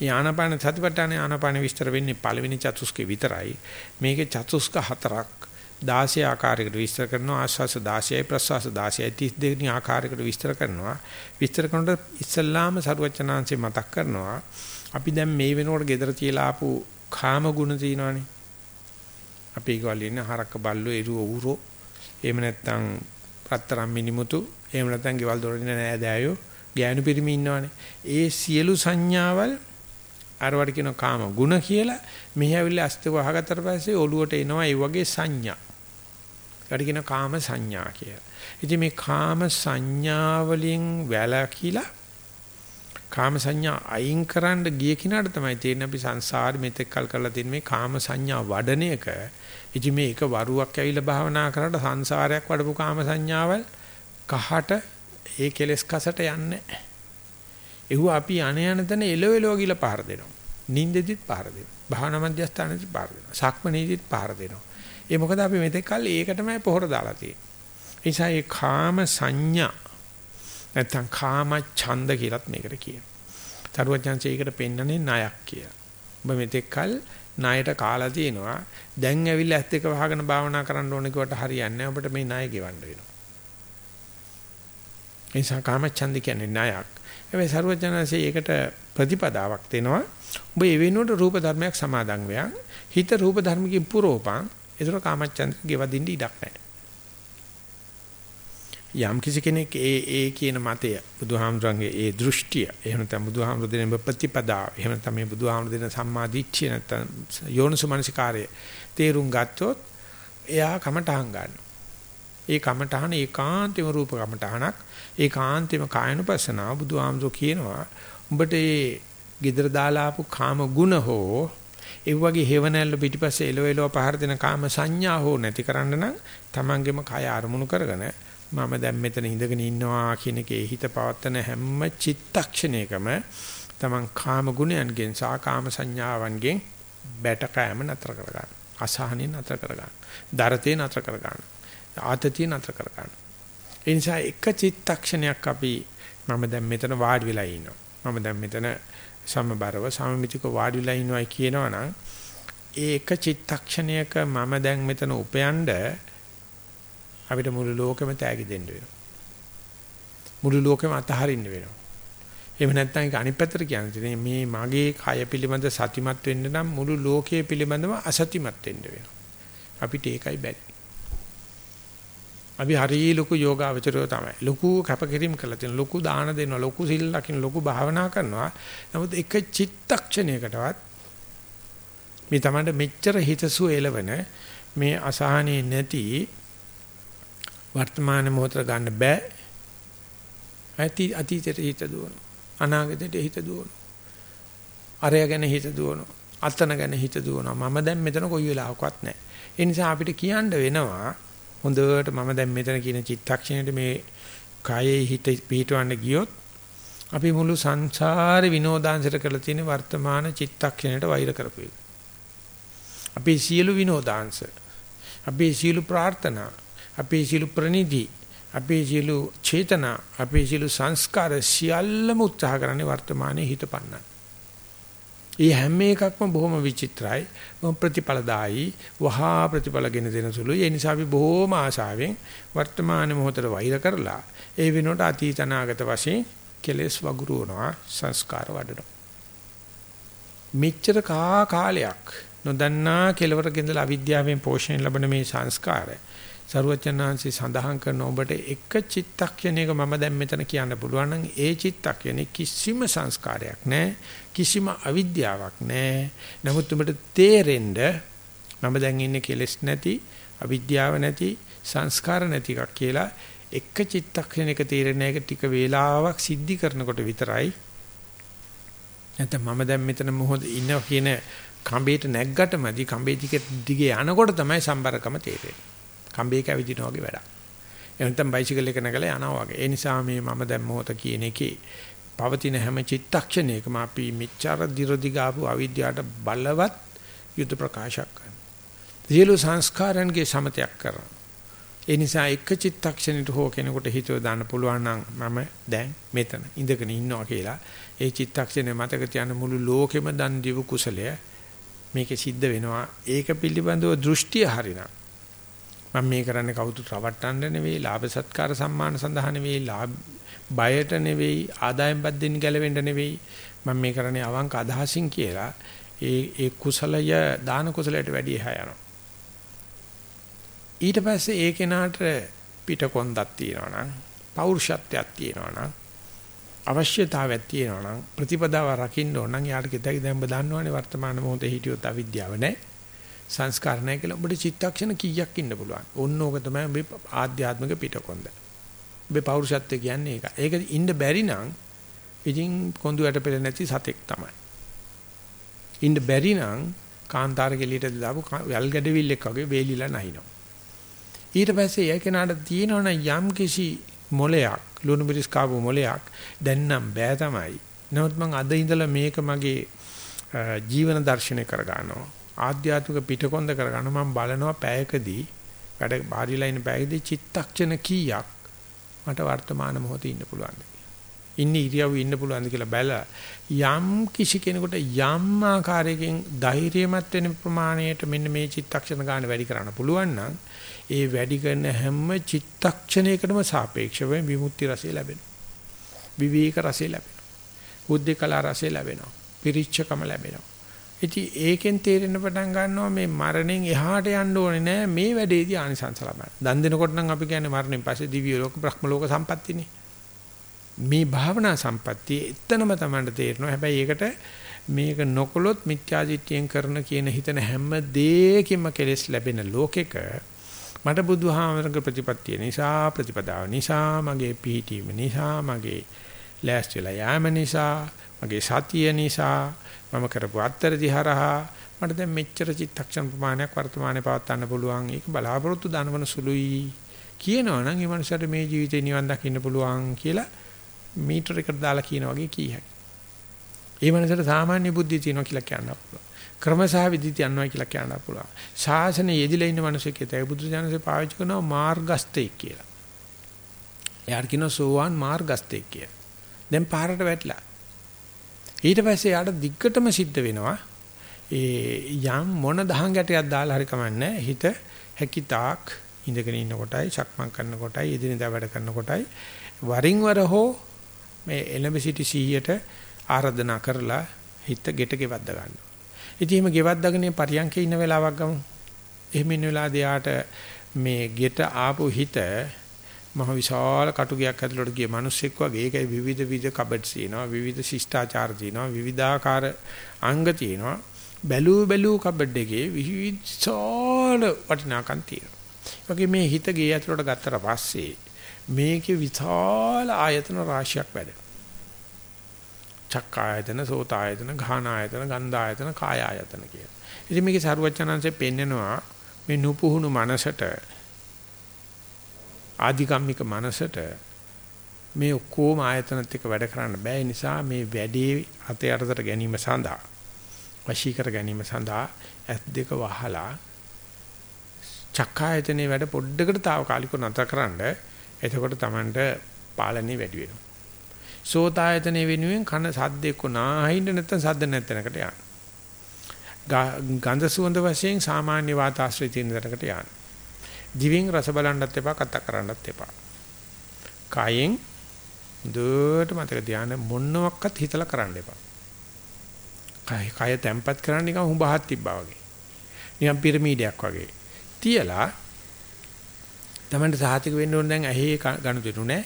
ඒ ආනාපාන සතිපට්ඨානේ ආනාපාන විස්තර වෙන්නේ පළවෙනි චතුස්කේ විතරයි. මේකේ චතුස්ක හතරක් 16 ආකාරයකට විස්තර කරනවා. ආශ්වාස 16යි ප්‍රශ්වාස 16යි 32 වෙනි ආකාරයකට විස්තර කරනවා. විස්තර කරනකොට ඉස්සල්ලාම සරුවචනාංශේ මතක් කරනවා. අපි දැන් මේ වෙනකොට gedara තියලා ආපු කාම ගුණ තියෙනවානේ. අපි ඒකවල ඉන්න හරක්ක බල්ලෝ එරු ඌරෝ. එහෙම නැත්නම් රත්තරන් මිනිමුතු. එහෙම නැත්නම් ගෙවල් දොරින් නෑදෑයෝ ගෑනු පිරිමි ඉන්නවනේ. ඒ සියලු සංඥාවල් අරවට කියන කාම ගුණ කියලා මෙහි ඇවිල්ලා අස්තව අහගත්තට පස්සේ ඔළුවට එනවා ඒ වගේ සංඥා. ඒකට කියන කාම සංඥා කියලා. ඉතින් මේ කාම සංඥා වලින් වැළකීලා කාම සංඥා අයින් කරන්න ගිය කිනාට තමයි තේරෙන්නේ අපි සංසාරෙ මෙතෙක් කල් කරලා තියෙන මේ කාම සංඥා වඩන එක. ඉතින් මේක වරුවක් ඇවිල්ලා භාවනා කරලා සංසාරයක් වඩපු කාම සංඥාවල් කහට ඒ කෙලස් කසට යන්නේ ඒව අපි අන යන තැන එලවෙලව ගිල පහර දෙනවා. නින්දෙදිත් පහර දෙනවා. භාවනා මධ්‍යස්ථානෙදිත් පහර දෙනවා. සක්මනේදිත් පහර දෙනවා. ඒ මොකද අපි මෙතෙක් කල් ඒකටමයි පොහොර දාලා තියෙන්නේ. ඒ නිසා ඒ කාම සංඥා නැත්තම් කාම ඡන්ද කියලත් මේකට කියනවා. තරුවචන්සේ ඒකට පෙන්නන්නේ ණයක් කියලා. ඔබ මෙතෙක් කල් ණයට කාලා තිනවා. දැන් ඇවිල්ලා ඇත් එක වහගෙන භාවනා කරන්න ඕන කිව්වට හරියන්නේ නැහැ. ඔබට මේ ණය ගෙවන්න වෙනවා. ඒ නිසා කාම ඡන්ද කියන්නේ ණයක්. හැබැයි සරුවචනanse ඒකට ප්‍රතිපදාවක් දෙනවා. ඔබ ඒ වෙනුවට රූප ධර්මයක් සමාදන් වෙයන්. හිත රූප ධර්මකින් පුරෝපං ඒතර කාමච්ඡන්ද ගෙවදින්න ඉඩක් නැහැ. යම් කිසි කෙනෙක් ඒ ඒ කියන මතය බුදුහාමුදුරන්ගේ ඒ දෘෂ්ටිය එහෙම නැත්නම් බුදුහාමුදුර දෙන ප්‍රතිපදාව එහෙම නැත්නම් මේ බුදුහාමුදුර දෙන සම්මාදිට්ඨිය නැත්නම් යෝනිසමනසිකාරය තේරුම් ගත්තොත් එයා කමටහන් ගන්නවා. ඒ කමටහන ඒකාන්තම රූප කමටහනක් ඒකාන්තම කායනුපස්සනාව බුදුහාමුදුර කියනවා උඹට ඒ gedara දාලා ආපු කාම ගුණ හෝ ඒ වගේ හේවණල්ල පිටිපස්සේ එලෝ එලෝ පහර දෙන කාම සංඥා හෝ නැති කරන්න නම් තමන්ගේම කය අරමුණු කරගෙන මම දැන් මෙතන ඉඳගෙන ඉන්නවා කියන එකේ හිත පවත්තන හැම චිත්තක්ෂණයකම තමන් කාම ගුණයන්ගෙන් සහ කාම සංඥාවන්ගෙන් බැට කෑම නතර කරගන්න. අසහනෙ නතර කරගන්න. දරතේ නතර කරගන්න. ආතතිය නතර කරගන්න. ඒ නිසා එක චිත්තක්ෂණයක් අපි මම දැන් මෙතන වාඩි වෙලා ඉන්නවා. මම දැන් මෙතන සමබරව සමමිතික වාඩි වෙලා ඉනවයි කියනවනම් ඒ එක චිත්තක්ෂණයක මම දැන් මෙතන උපයන්න අපිට මුළු ලෝකෙම තෑගි දෙන්න වෙනවා. මුළු ලෝකෙම අතහරින්න වෙනවා. එහෙම නැත්නම් ඒක අනිත් පැත්තට කියන්නේ මේ මගේ කය පිළිබඳ සතිමත් වෙන්න නම් මුළු ලෝකයේ පිළිබඳව අසතිමත් වෙන්න වෙනවා. අපිට ඒකයි බැරි. අපි හරිය ලොකු යෝගාවචරයෝ තමයි. ලොකු කැපකිරීම කළා තියෙන ලොකු දාන දෙනවා, ලොකු සිල් ලකින, ලොකු භාවනා කරනවා. නමුත් එක චිත්තක්ෂණයකටවත් මේ තමයි මෙච්චර හිතසුව එළවෙන මේ අසහනේ නැති වර්තමාන මොහොතට ගන්න බෑ. ඇති අතීතයට හිත දුවන. අනාගතයට හිත දුවන. අරය ගැන හිත දුවන. අතන ගැන හිත දුවනවා. මම දැන් මෙතන කොයි වෙලාවකවත් නැහැ. ඒ නිසා අපිට කියන්න වෙනවා හොඳට මම දැන් මෙතන කියන චිත්තක්ෂණයට මේ කායේ හිත පිහිටවන්න ගියොත් අපි මුළු සංසාරේ විනෝදාංශයට කරලා තියෙන වර්තමාන චිත්තක්ෂණයට වෛර කරපු එක. අපේ සියලු විනෝදාංශ, අපේ සියලු ප්‍රාර්ථනා, අපේ සියලු ප්‍රනිධි, අපේ සියලු චේතනා, අපේ සියලු සංස්කාර සියල්ලම උත්සාහ කරන්නේ වර්තමානයේ හිත පන්නන්න. ඒ හැම එකක්ම බොහොම විචිත්‍රයි, බොහොම ප්‍රතිඵලදායි, වහා ප්‍රතිඵලගෙන දෙන සුළුයි. ඒ නිසා අපි බොහොම ආශාවෙන් වර්තමාන මොහොතට වෛර කරලා ඒ වෙනුවට අතීත අනාගත වශයෙන් කෙලෙස් වගුරුවනවා, සංස්කාර වඩනවා. මෙච්චර කා කාලයක් නොදන්නා කෙලවරක ඉඳලා අවිද්‍යාවෙන් පෝෂණය ලැබෙන මේ සංස්කාරය සරුවචනාංශي සඳහන් කරන ඔබට එක චිත්තක්ෂණයක මම දැන් මෙතන කියන්න පුළුවන් නම් ඒ චිත්තක්ෂණේ කිසිම සංස්කාරයක් නැහැ කිසිම අවිද්‍යාවක් නැහැ. නමුත් ඔබට තේරෙන්න මම දැන් ඉන්නේ කෙලෙස් නැති අවිද්‍යාව නැති සංස්කාර නැති එකක් කියලා එක චිත්තක්ෂණයක තේරෙන එක ටික වේලාවක් සිද්ධි කරනකොට විතරයි. නැත්නම් මම දැන් මෙතන මොහොත ඉන්නවා කියන කඹේට නැග්ගටමදි කඹේ දිගේ යනකොට තමයි සම්බරකම තේරෙන්නේ. කම්බේක ඇවිදිනා වගේ වැඩක්. එහෙනම් බයිසිකල් එක නැගලා යනවා වගේ. ඒ නිසා මේ මම දැන් මොහොත කියන එකේ පවතින හැම චිත්තක්ෂණයකම අපි මිච්ඡාර දිරදිගාපු අවිද්‍යාවට බලවත් යුද ප්‍රකාශයක් කරනවා. සියලු සංස්කාරයන්ගේ සමතයක් කරනවා. ඒ නිසා එක චිත්තක්ෂණයට හෝ කෙනෙකුට හිතව දාන්න පුළුවන් නම් මම දැන් මෙතන ඉඳගෙන ඉන්නවා කියලා ඒ චිත්තක්ෂණය මතක තියාගෙන මුළු ලෝකෙම දන් දීව කුසලය මේකේ සිද්ධ වෙනවා ඒක පිළිබඳව දෘෂ්ටිය හරිනම් මම මේ කරන්නේ කවුරුත් රවට්ටන්න නෙවෙයි, ලාභ සත්කාර සම්මාන සඳහා නෙවෙයි, බයට නෙවෙයි, ආදායම් බද්දෙන් ගැලවෙන්න නෙවෙයි. මම මේ කරන්නේ අවංක අදහසින් කියලා ඒ ඒ කුසලය දාන කුසලයට වැඩි එහා යනවා. ඊට පස්සේ ඒ කෙනාට පිටකොන්දක් තියෙනවා නම්, පෞරුෂත්වයක් තියෙනවා නම්, අවශ්‍යතාවයක් තියෙනවා නම් ප්‍රතිපදාව රකින්න ඕන නම් යාට කිතයි දැන් ඔබ දන්නවනේ වර්තමාන මොහොතේ හිටියොත් අවිද්‍යාව නැහැ. සංස්කාර නැහැ කියලා ඔබට චිත්තක්ෂණ කීයක් ඉන්න පුළුවන්. ඕන්න ඕක තමයි ඔබේ ආධ්‍යාත්මික පිටකොන්ද. ඔබේ පෞරුෂත්වය කියන්නේ ඒක. ඒක ඉන්න බැරි නම් ඉතින් කොඳු යට පෙළ නැති සතෙක් තමයි. ඉන්න බැරි නම් කාන්තාර කෙලියට දාපු යල් ගැඩවිල්ලෙක් වගේ වේලිලා නැහිනවා. ඊට පස්සේ ඒ කෙනාට තියෙනවන යම් කිසි මොලයක් ලුණු මිරිස් කාපු මොලයක් දැන් නම් බෑ තමයි. නමුත් මං අද ඉඳලා මේක මගේ ජීවන දර්ශනය කර ගන්නවා. ආධ්‍යාත්මික පිටකොන්ද කරගන්න. මම බලනවා පැයකදී වැඩ බාරිලා ඉන්න පැයකදී චිත්තක්ෂණ කීයක් මට වර්තමාන මොහොතේ ඉන්න පුළුවන්ද ඉන්නේ ඉරියව්ව ඉන්න පුළුවන්ද කියලා බැලලා යම් කිසි කෙනෙකුට යම් ආකාරයකින් ධෛර්යමත් වෙන ප්‍රමාණයට මෙන්න මේ චිත්තක්ෂණ ගන්න වැඩි කරන්න පුළුවන් නම් ඒ වැඩි කරන හැම චිත්තක්ෂණයකටම සාපේක්ෂව විමුක්ති රසය ලැබෙනවා. විවේක රසය ලැබෙනවා. උද්දේකලා රසය ලැබෙනවා. පිරිච්ඡකම ලැබෙනවා. ඉතින් ඒකෙන් තේරෙන්න පටන් ගන්නවා මේ මරණයෙන් එහාට යන්න ඕනේ නෑ මේ වැඩේදී ආනිසංස ලබන්න. දන් දෙනකොට නම් අපි කියන්නේ මරණයෙන් පස්සේ දිව්‍ය ලෝක බ්‍රහ්ම ලෝක සම්පත්තිනේ. මේ භාවනා සම්පත්තිය එතනම තමයි තේරෙනවා. හැබැයි ඒකට මේක නොකොලොත් මිත්‍යාදිත්‍යයෙන් කරන කියන හිතන හැම දෙයකින්ම කෙලෙස් ලැබෙන ලෝකෙක මට බුදුහාමරගේ ප්‍රතිපත්තිය නිසා ප්‍රතිපදාව නිසා මගේ පිහිටීම නිසා මගේ ලෑස්තිලා යාම නිසා මගේ සතිය නිසා මම කරපු අත්තරදි හරහා මට දැන් මෙච්චර චිත්තක්ෂණ ප්‍රමාණයක් වර්තමානයේ පවත්වන්න පුළුවන්. ඒක බලාපොරොත්තු දනවන සුළුයි. කියනවා නම් මේ මනුස්සයාට මේ ජීවිතේ නිවන් දකින්න පුළුවන් කියලා මීටර එකට දාලා කියන වගේ කී හැකියි. ඒ මනුස්සයාට සාමාන්‍ය බුද්ධිය තියෙනවා කියලා කියන්න පුළුවන්. ක්‍රමසහ විදි තියනවා කියලා කියන්න පුළුවන්. ශාසනයේ යෙදිලා ඉන්න මිනිස්සෙක් ඒතයි බුදු දහමසේ පාවිච්චි කරනවා මාර්ගස්තේ කියලා. එයාට කියනවා සෝවාන් මාර්ගස්තේ කියලා. දැන් පාරට වැටලා. ඊට පස්සේ යාට දිග්ගටම සිද්ධ වෙනවා. ඒ යම් මොන දහං ගැටයක් දාලා හරි කමන්නේ හිත හැකිතාක් ඉඳගෙන ඉන්න කොටයි සක්මන් කරන කොටයි එදිනෙදා වැඩ කරන කොටයි වරින් වර හෝ මේ එලඹ සිටි 100ට ආරාධනා කරලා හිත ගෙට ගෙවද්ද ගන්නවා. ඉතින් එහෙම ගෙවද්දාගෙන පරියන්කේ ඉන්න වෙලාවක් ගමු. එහෙම ඉන්න වෙලාවදී ආට මේ ගෙට ආපු හිත මහ විශාල කටුගයක් ඇතුළට ගිය මිනිස්සෙක් වගේ ඒකයි විවිධ විවිධ කබඩ්ස් තියෙනවා විවිධ ශිෂ්ටාචාර තියෙනවා විවිධාකාර අංග තියෙනවා බැලූ බැලූ කබඩ් එකේ විවිධාල වටිනාකම් තියෙනවා. වගේ මේ හිත ගේ ඇතුළට ගත්තට පස්සේ මේකේ විශාල ආයතන රාශියක් වැඩ. චක්ක ආයතන, සෝත ආයතන, ඝාන ආයතන, ගන්ධ ආයතන, කාය ආයතන කියලා. ඉතින් මේකේ සරුවචනංශයෙන් පෙන්නනවා මේ නුපුහුණු මනසට ආධිකම්මික මනසට මේ ඔක්කොම ආයතනත් එක්ක වැඩ කරන්න බෑ නිසා මේ වැඩේ අතේ අතට ගැනීම සඳහා වශී කර ගැනීම සඳහා ඇස් දෙක වහලා චක්කායතනේ වැඩ පොඩ්ඩකට తాවකාලිකව නතරකරනද එතකොට Tamanට පාලනේ වැඩි වෙනවා. සෝතායතනේ වෙනුවෙන් කන සද්ද එක්ක නාහින්න නැත්නම් සද්ද නැත්නකට යන්න. ගන්ධ සුවඳ වශයෙන් සාමාන්‍ය වාතාශ්‍රය තියෙන දරකට යන්න. දිවෙන් රස බලන්නත් එපා කතා කරන්නත් එපා. කායෙන් දුවට මතක ධානය මොනවත් හිතලා කරන්න එපා. කය කය තැම්පත් කරන්න නිකන් හුඹහක් තිබ්බා වගේ. නිකන් පිරමීඩයක් වගේ. තියලා තමන්ට සාහිතික වෙන්න ඕන දැන් ඇහි ගනුදෙනු නැහැ.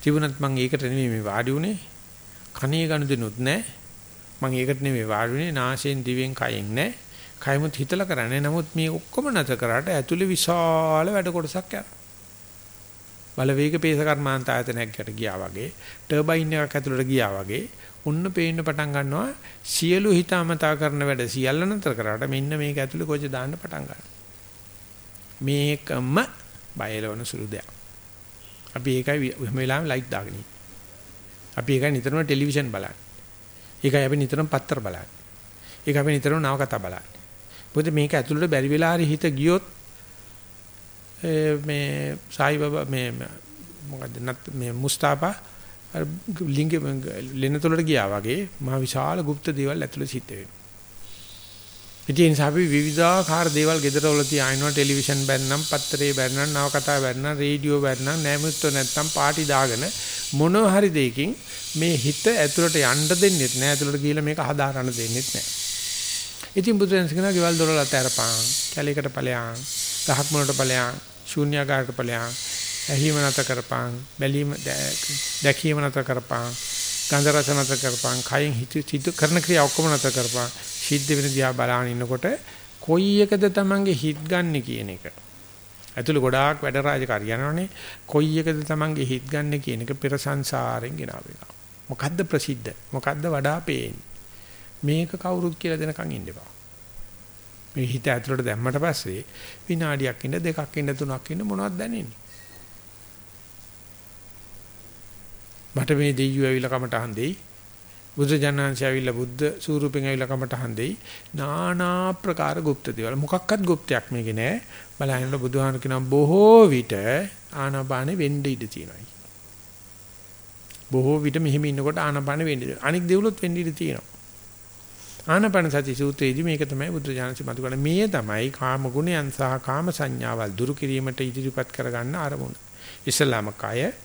තිබුණත් මම ඒකට නෙමෙයි මේ වාඩි උනේ. කනේ ගනුදෙනුත් නැහැ. මම ඒකට නෙමෙයි වාඩි උනේ. නාසයෙන් දිවෙන් කයෙන් නැහැ. කයමුත් හිතලා කරන්නේ. නමුත් මේ ඔක්කොම නැත කරාට ඇතුලේ විශාල වැඩ කොටසක් යනවා. බලවේග පේස කර්මාන්ත ආයතනයකට ගියා වගේ, ටර්බයින් එකක් ඇතුළට ගියා වගේ උන්න පේන්න පටන් ගන්නවා සියලු හිතාමතා කරන වැඩ සියල්ල නතර කරාට මෙන්න මේක ඇතුලේ කොච්ච දාන්න පටන් ගන්නවා. මේකම බයලවන සුළු දෙයක්. අපි ඒකයි හැම වෙලාවෙම ලයිට් දාගෙන ඉන්නේ. අපි ඒකයි නිතරම ටෙලිවිෂන් බලන්නේ. ඒකයි අපි නිතරම පත්තර බලන්නේ. ඒක අපි නිතරම නවකතා බලන්නේ. මොකද මේක ඇතුළට බැරි වෙලා හරි හිත ගියොත් මේ සායි බබා මේ මොකද මේ මුස්තාපා ලිංග ලෙනතොලට ගියා වගේ මහ විශාල গুপ্ত දේවල් ඇතුළේ සිද්ධ වෙනවා. ඉතින් අපි විවිධාකාර දේවල් ගෙදරවල තියාිනවා ටෙලිවිෂන් බැන්නම් පත්තරේ බැන්නම් නවකතා බැන්නම් රේඩියෝ බැන්නම් නැමුත්ත නැත්තම් පාටි දාගෙන මොනව හරි දෙයකින් මේ හිත ඇතුළට යන්න දෙන්නෙත් නෑ ඇතුළට ගිහිල්ලා මේක හදාරන්න දෙන්නෙත් නෑ. ඉතින් බුදුරජාණන් කියනවා ගෙවල් දොරවල් අතහැරපන් කැලේකට ඵලයන් ගහක් මුලට ඵලයන් ශූන්‍යාකාරයට ඵලයන්. ඇහිම නැත කරපන් බැලීම දැකීම නැත කරපන් ගන්ධ රස නැත කරපන් කයින් හිත කරන ක්‍රියා ඔක්කොම නැත කරපන්. සිද්ධ වෙන දිහා බලන ඉන්නකොට කොයි එකද Tamange හිත ගන්න කියන එක. ඇතුළේ ගොඩාක් වැඩ රාජකාරී යනවනේ. කොයි එකද Tamange හිත ගන්න කියන එක පෙර සංසාරෙන් ගෙනාව එක. මොකද්ද ප්‍රසිද්ධ? මොකද්ද වඩා පේන්නේ? මේක කවුරුත් කියලා දෙනකන් ඉන්න එපා. මේ හිත ඇතුළට දැම්මට පස්සේ විනාඩියක් ඉඳ දෙකක් ඉඳ තුනක් ඉඳ මොනවද දැනෙන්නේ? මට මේ දෙයියෝ ඇවිල්ලා කමටහන් දෙයි. බුද්ධ ජනංශය ඇවිල්ලා බුද්ධ ස්වරූපෙන් ඇවිල්ලා කමටහන් දෙයි. নানা ප්‍රකාර গুপ্ত දේවල්. මොකක්වත් গুপ্তයක් මේකේ නෑ. බලහින්න බුදුහාම කියනවා බොහෝ විට ආනාපානෙ වෙන්න ඉඩ තියෙනවා. බොහෝ විට මෙහෙම ඉන්නකොට ආනාපානෙ වෙන්න ඉඩ. අනික් දේවලුත් වෙන්න ඉඩ තියෙනවා. ආනාපාන සති සූත්‍රයේදී මේක තමයි බුද්ධ ඥානසි මතු කරන්නේ. මේ තමයි කාම ගුණයන් සහ කාම සංඥාවල් දුරු කිරීමට ඉදිරිපත් කරගන්න ආරමුණ. ඉස්ලාම කය ඊට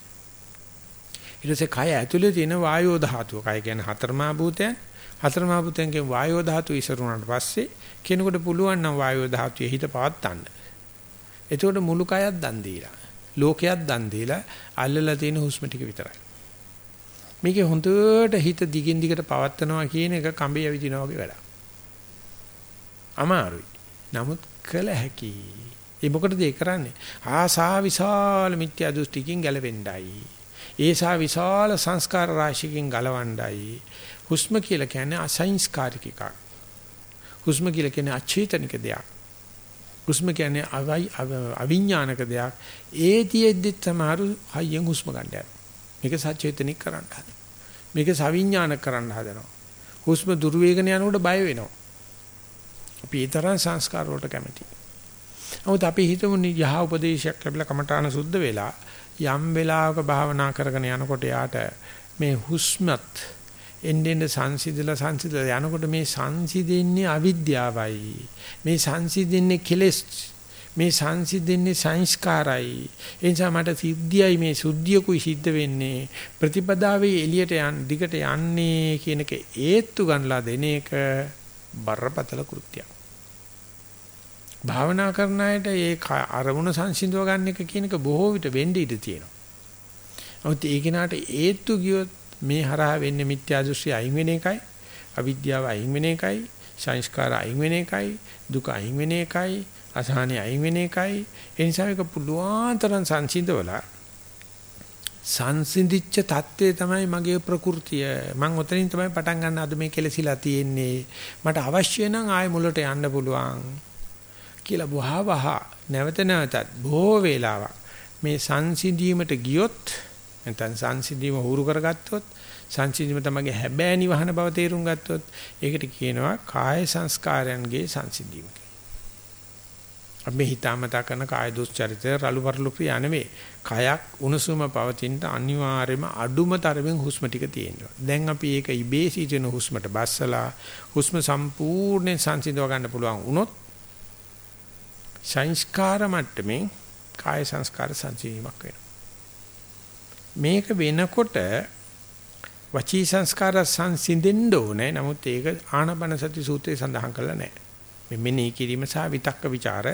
පස්සේ කය ඇතුලේ තියෙන වායෝ ධාතුව. කය කියන්නේ හතරමා භූතයන්. හතරමා භූතයන්ගේ වායෝ ධාතුව ඉසරුණාට පස්සේ කෙනෙකුට පුළුවන් නම් වායෝ ධාතුවේ හිත පවත්තන්න. එතකොට මුළු කයත් දන් දීලා, ලෝකයක් දන් දීලා අල්ලලා තියෙන හුස්ම ටික විතරයි. මේකේ හොඳට හිත දිගින් දිගට පවත්නවා කියන එක කඹේ ඇවිදිනා වගේ වැඩක්. අමාරුයි. නමුත් කළ හැකියි. ඒ මොකටද ඒ කරන්නේ? ආසා විශාල මිත්‍යා දෘෂ්ටිකින් ගැලවෙන්නයි. ඒසා විශාල සංස්කාර රාශියකින් ගලවණ්ඩයි. හුස්ම කියලා කියන්නේ අසංස්කාරික එකක්. හුස්ම කියලා කියන්නේ අචේතනික දෙයක්. හුස්ම කියන්නේ අවිඥානික දෙයක්. ඒතියෙද්දිත් සමහරු හයියෙන් හුස්ම ගන්න යනවා. මේක සචේතනික කරන්න හදනවා. මේක සවිඥානික කරන්න හදනවා. හුස්ම දුර වේගන යනකොට බය වෙනවා. අපි ඒ තරම් සංස්කාර වලට කැමතියි. නමුත් අපි හිතමු යහ උපදේශයක් ලැබිලා කමඨාන සුද්ධ වෙලා යම් වෙලාවක භාවනා කරගෙන යනකොට යාට මේ හුස්මත් එන්නේ සංසිඳලා සංසිඳලා යනකොට මේ සංසිඳෙන්නේ අවිද්‍යාවයි. මේ සංසිඳෙන්නේ කෙලෙස් මේ සංසිඳෙන්නේ සංස්කාරයි. ඒ නිසා මට සිද්ධියයි මේ සුද්ධියකුයි සිද්ධ වෙන්නේ ප්‍රතිපදාවේ එළියට යන් දිගට යන්නේ කියන එක ඒත්තු ගන්නලා දෙන එක බරපතල කෘත්‍යයක්. භාවනා කරන අයට ඒ අරමුණ සංසිඳව ගන්න එක කියන එක බොහෝ විට වෙන්න ඉඩ තියෙනවා. නමුත් ඒ කෙනාට ඒත්තු ගියොත් මේ හරහා වෙන්නේ මිත්‍යා දෘෂ්ටි අයින් වෙන එකයි, අවිද්‍යාව අයින් වෙන එකයි, සංස්කාර අයින් වෙන එකයි, දුක අයින් වෙන එකයි, අසහනෙ අයින් වෙන එකයි. ඒ නිසා ඒක පුළුවන් තරම් සංසිඳවලා සංසිඳිච්ච தත්ත්වය තමයි මගේ ප්‍රകൃතිය. මම ඔතනින් තමයි පටන් ගන්න අද මේ කෙලසිලා තියෙන්නේ. මට අවශ්‍ය නම් ආයෙ මුලට යන්න පුළුවන්. කියලා වහවහ නැවත නැවතත් බොහෝ වේලාවක් මේ සංසිඳීමට ගියොත් නැත්නම් සංසිඳීම හුරු කරගත්තොත් සංසිඳීම තමයි හැබෑ නිවහන බව තේරුම් ගත්තොත් ඒකට කියනවා කාය සංස්කාරයන්ගේ සංසිඳීම අපි හිතාමතා කරන කාය දුස්චරිතය රළු පරළු ක්‍රියා නෙවෙයි. කයක් උණුසුම පවතින අනිවාර්යයෙන්ම අඩුම තරමින් හුස්ම ටික තියෙනවා. දැන් අපි ඒක ඉබේ සිටින හුස්මට බස්සලා හුස්ම සම්පූර්ණයෙන් සංසිඳව ගන්න පුළුවන් වුණොත් සංස්කාර මට්ටමින් කාය සංස්කාර සංසිඳීමක් වෙනවා. මේක වෙනකොට වචී සංස්කාර සංසිඳෙන්න ඕනේ. නමුත් ඒක ආනපන සති සූත්‍රයේ සඳහන් කරලා නැහැ. මේ මෙනෙහි කිරීම සහ විතක්ක ਵਿਚාර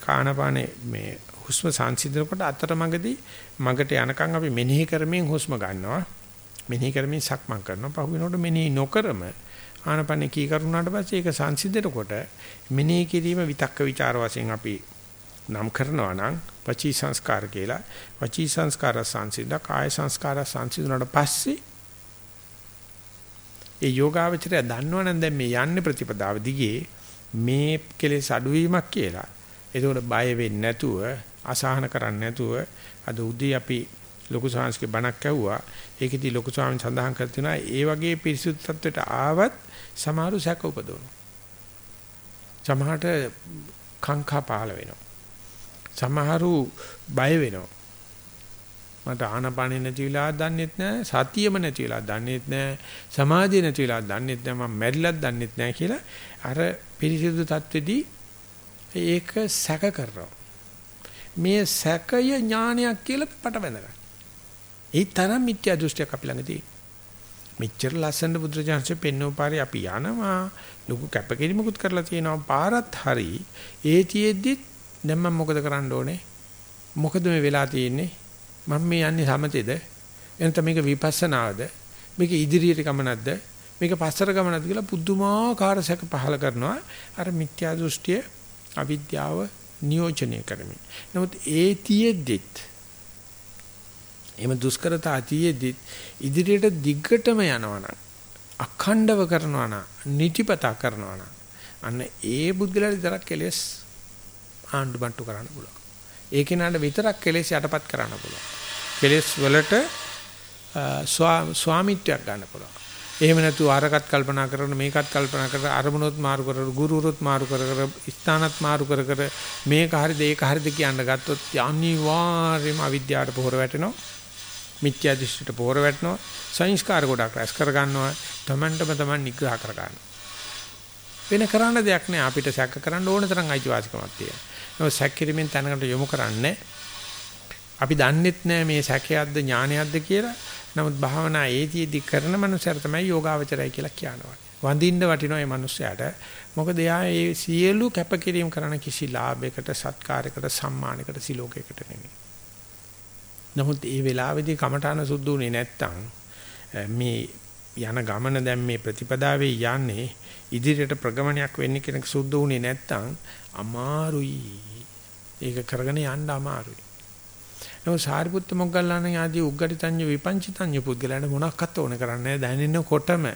කානපානේ මේ හුස්ම සංසිඳනකොට අතරමඟදී මඟට යනකම් අපි මෙනෙහි කරමින් හුස්ම ගන්නවා. මෙනෙහි කරමින් සක්මන් කරනවා. පහු වෙනකොට මෙනෙහි නොකරම ආනපනේ කී කරුණාට පස්සේ ඒක සංසිඳනකොට මෙනෙහි කිරීම විතක්ක ਵਿਚාර වශයෙන් අපි නම් කරනවා නම් වචී සංස්කාර කියලා වචී සංස්කාර සංසිඳ කාය සංස්කාර සංසිඳුණාට පස්සේ ඒ යෝගාවචරය දන්නවනම් දැන් මේ යන්නේ ප්‍රතිපදාව දිගේ මේ කෙලෙස් අඩුවීමක් කියලා එතකොට බය වෙන්නේ නැතුව අසහන කරන්නේ නැතුව අද උදේ අපි ලොකු සාංශකේ බණක් ඇහුවා ඒකෙදි ලොකු ස්වාමීන් සඳහන් කර තිනවා ඒ වගේ පිරිසුදු තත්වයට ආවත් සමහරු සැක උපදවනවා. සමහරට කාංකා පහළ වෙනවා. සමහරු බය වෙනවා. මට ආනපානෙ නැති වෙලා දන්නෙත් නැහැ සතියම නැති වෙලා දන්නෙත් නැහැ සමාධිය නැති වෙලා දන්නෙත් නැහැ මම මැරිලත් දන්නෙත් නැහැ කියලා අර පිරිසිදු තත්වෙදී ඒක සැක කරනවා මේ සැකය ඥානයක් කියලා පට බැඳගන්න. ඒ තරම් මිත්‍යා දෘෂ්ටියක් අපි ළඟ තියෙනවා. මෙච්චර ලස්සන බුදුරජාණන්සේ පෙන්වපු පාරේ අපි යනවා ලොකු කැපකිරීමකුත් කරලා තියෙනවා පාරත් හරි ඒතියෙද්දි දැන් මම මොකද කරන්න ඕනේ මොකද මේ වෙලා තියෙන්නේ මම මේ යන්නේ සමතේද? එනත මේක විපස්සනාවද මේක ඉදිරියට ගමනක්ද? මේක පස්සට ගමනක්ද කියලා පුදුමාකාර සැක පහල කරනවා. අර මිත්‍යා දෘෂ්ටිය අවිද්‍යාව නියෝජනය කරමින්. නමුත් ඒතියෙද්දිත් එහෙම දුෂ්කරතා තියේදී ඉදිරියට දිග්ගටම යනවනම් අඛණ්ඩව කරනවා නම් නිතිපතා කරනවා නම් අන්න ඒ බුද්ධලට විතරක් කෙලස් ආණ්ඩු බන්ටු කරන්න පුළුවන්. ඒ කෙනාට විතරක් කෙලස් යටපත් කරන්න පුළුවන්. කෙලස් වලට ස්වාමිත්වයක් ගන්න පුළුවන්. එහෙම නැතු අරකට කල්පනා කරන මේකත් කල්පනා කර අරමුණොත් මාරු කර ගුරුරුත් මාරු කර කර ස්ථානත් මාරු කර කර මේක හරිද ඒක හරිද කියන්න ගත්තොත් අනිවාර්යයෙන්ම අවිද්‍යාවට පොහොර වැටෙනවා. මිත්‍යා දෘෂ්ටියට පෝර වැටෙනවා සංස්කාර ගොඩක් රැස් කර ගන්නවා තමන්ටම තමන් නිග්‍රහ කර ගන්නවා වෙන කරන්න දෙයක් නෑ අපිට සැක කරන්න ඕන තරම් අයිතිවාසිකමක් තියෙනවා ඒක සැකකිරීමෙන් තැනකට යොමු කරන්නේ අපි දන්නෙත් නෑ මේ සැකයක්ද ඥානයක්ද කියලා. නමුත් භාවනා ඒතිෙදි කරන මනුස්සයර තමයි යෝගාවචරය කියලා කියනවා. වඳින්න වටිනවා මේ මනුස්සයාට. මොකද එයා ඒ සියලු කැපකිරීම කරන කිසි ලාභයකට සත්කාරයකට සම්මානයකට සිලෝකයකට නෙමෙයි. නමුත් ඒ වෙලාවේදී කමඨාන සුද්ධ උනේ නැත්තම් මේ යන ගමන දැන් මේ ප්‍රතිපදාවේ යන්නේ ඉදිරියට ප්‍රගමනයක් වෙන්නේ කෙනෙක් සුද්ධ උනේ නැත්තම් අමාරුයි. ඒක කරගෙන යන්න අමාරුයි. නෝ සාරිපුත්ත මොග්ගල්ලාන ආදී උග්ගටිතඤ්ඤ විපංචිතඤ්ඤ පුද්ගලයන්ට මොනක්වත් ඕන කරන්නේ නැහැ. දැනෙනකොටම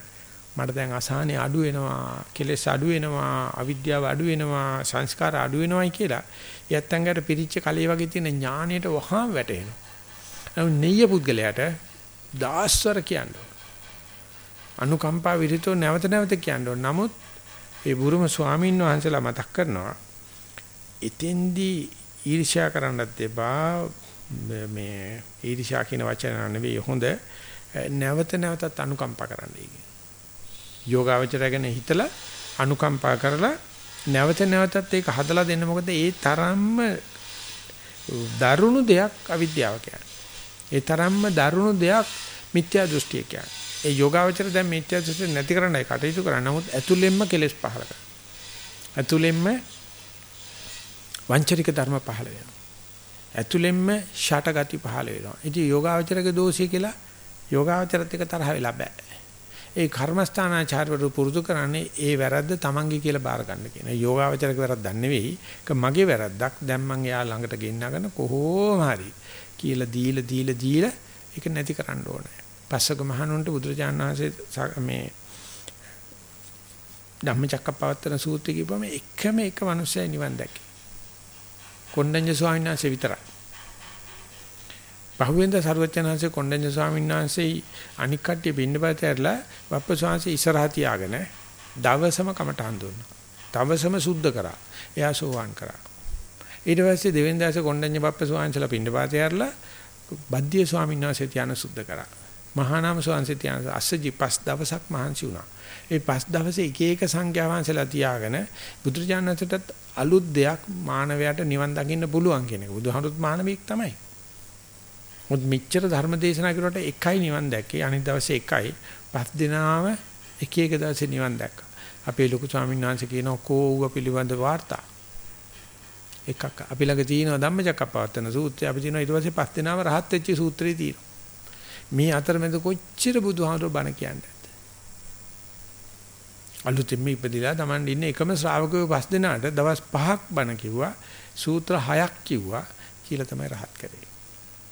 මට දැන් අසහනේ අඩු වෙනවා, කෙලෙස් අඩු වෙනවා, අවිද්‍යාව අඩු වෙනවා, සංස්කාර අඩු වෙනවායි කියලා. යත්තංගට පිරිච්ච කලිය වගේ තියෙන ඥාණයට වහාම වැටෙනවා. නමුත් නෙయ్య පුද්ගලයාට දාස්වර කියන්නේ. අනුකම්පා විරිතෝ නැවත නැවත කියන්නේ. නමුත් ඒ බුරුම ස්වාමීන් වහන්සේලා මතක් කරනවා එතෙන්දී ඊර්ෂ්‍යා කරන්නත් එපා මේ ඊර්ෂ්‍යා කියන වචන නෙවෙයි හොඳ නැවත නැවතත් අනුකම්පා කරන්නයි කියන්නේ. යෝගාවචරය ගැන හිතලා අනුකම්පා කරලා නැවත නැවතත් ඒක හදලා දෙන්න මොකද ඒ තරම්ම දරුණු දෙයක් අවිද්‍යාව කියන්නේ. ඒ තරම්ම දරුණු දෙයක් මිත්‍යා දෘෂ්ටිය කියන්නේ. ඒ යෝගාවචර දැන් මිත්‍යා දෘෂ්ටි නැති කරන්නයි කටයුතු කරන්නේ. නමුත් ඇතුළෙන්ම කෙලෙස් පහල කරනවා. ඇතුළෙන්ම වංචනික ධර්ම පහල වෙනවා. ඇතුළෙන්ම ෂටගති පහල වෙනවා. ඉතින් යෝගාවචරගේ දෝෂය කියලා යෝගාවචරත් එක තරහ වෙලා බෑ. ඒ කර්මස්ථානාචාර්යවරු පුරුදු කරන්නේ ඒ වැරද්ද තමන්ගේ කියලා බාර ගන්න කියන. යෝගාවචරක වැරද්දක් නෙවෙයි. ඒක මගේ වැරද්දක්. දැන් මං එයා ළඟට ගෙන්නගෙන කොහොම හරි කියලා දීලා දීලා දීලා ඒක නැති කරන්න ඕනේ. පස්සක මහණුන්ට බුදුරජාණන් වහන්සේ මේ ධම්මචක්කප්පවත්තන සූත්‍රය කියපුවම එකම එක මිනිස්සයි නිවන් දැක්කේ. කොණ්ඩඤ්ඤ ස්වාමීන් වහන්සේ විතරයි. පහුවෙන්ද සරුවචනහන්සේ කොණ්ඩඤ්ඤ ස්වාමීන් වහන්සේ අනික් කට්ටිය පින්නපත ඇරලා වප්ප ස්වාමීන් ඉස්සරහා තියාගෙන දවසම කමටහන් දුන්නා. දවසම සුද්ධ කරා. එයා සෝවාන් කරා. ඊට පස්සේ දෙවෙනිදාස කොණ්ඩඤ්ඤ වප්ප ස්වාමීන්සලා පින්නපත ඇරලා බද්දිය ස්වාමීන් වහන්සේ තියාන සුද්ධ කරා. මහා නාම ස්වාමීන් තියාන අස්සජි පස් දවසක් මහන්සි වුණා. ඒ පස් දවසේ එක එක සංඛ්‍යා වහන්සලා තියාගෙන බුදුරජාණන්සේටත් අලුත් දෙයක් මානවයාට නිවන් දකින්න පුළුවන් කියන එක. බුදුහාමුදුරුත් මානවික තමයි. මොකද මෙච්චර ධර්ම දේශනා කරුවට එකයි නිවන් දැක්කේ අනිත් දවසේ එකයි පස් දිනාම එක එක දවසේ නිවන් දැක්කා අපේ ලොකු ස්වාමීන් වහන්සේ කියන කෝව පිළිබඳ වාර්තා එකක් අපි ළඟ තියෙනවා ධම්මචක්කප්පවත්තන සූත්‍රය අපි තියෙනවා ඊට පස්සේ පස් දිනාම රහත් වෙච්ච සූත්‍රය තියෙනවා මේ අතරමැද කොච්චර බුදුහාමුදුරුවෝ බණ කියන්නේ අලුතෙන්ම ඉපදිලා Taman ඉන්නේ එකම ශ්‍රාවකයෝ පස් දිනාට දවස් පහක් බණ කිව්වා සූත්‍ර හයක් කිව්වා කියලා තමයි රහත් කරේ.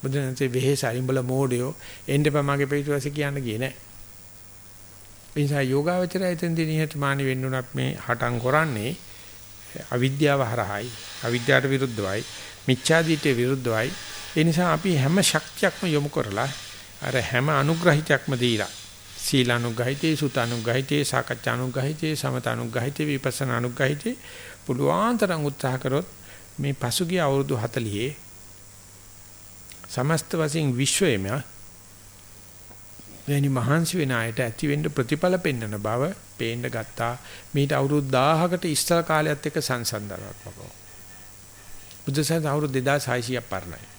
බුදුන්සේ වෙහෙසයි උඹලා මෝඩයෝ එන්න පමගේ පිටුවසේ කියන්න ගියේ නෑ. ඒ නිසා යෝගාවචරය එතෙන්දී නිහතමානී වෙන්න උනත් මේ හටන් කරන්නේ අවිද්‍යාව හරහායි අවිද්‍යාවට විරුද්ධවයි මිච්ඡාදීත්‍ය විරුද්ධවයි. ඒ නිසා අපි හැම ශක්තියක්ම යොමු කරලා අර හැම අනුග්‍රහිතයක්ම දීලා සීලානුග්‍රහිතේ සුතානුග්‍රහිතේ සාකච්ඡානුග්‍රහිතේ සමතානුග්‍රහිතේ විපස්සනානුග්‍රහිතේ පුළුවන් තරම් උත්සාහ කරොත් මේ පසුගිය අවුරුදු 40 සමස්ත වශයෙන් විශ්වයේම වෙනි මහන්සි වෙන අයට ඇති වෙන්න ප්‍රතිඵල පෙන්වන බව පේන්න ගත්තා මීට අවුරුදු 1000කට ඉස්සර කාලයත් එක්ක සංසන්දනයක් වගේ. බුදුසසුන අවුරුදු 2600ක් පරණයි.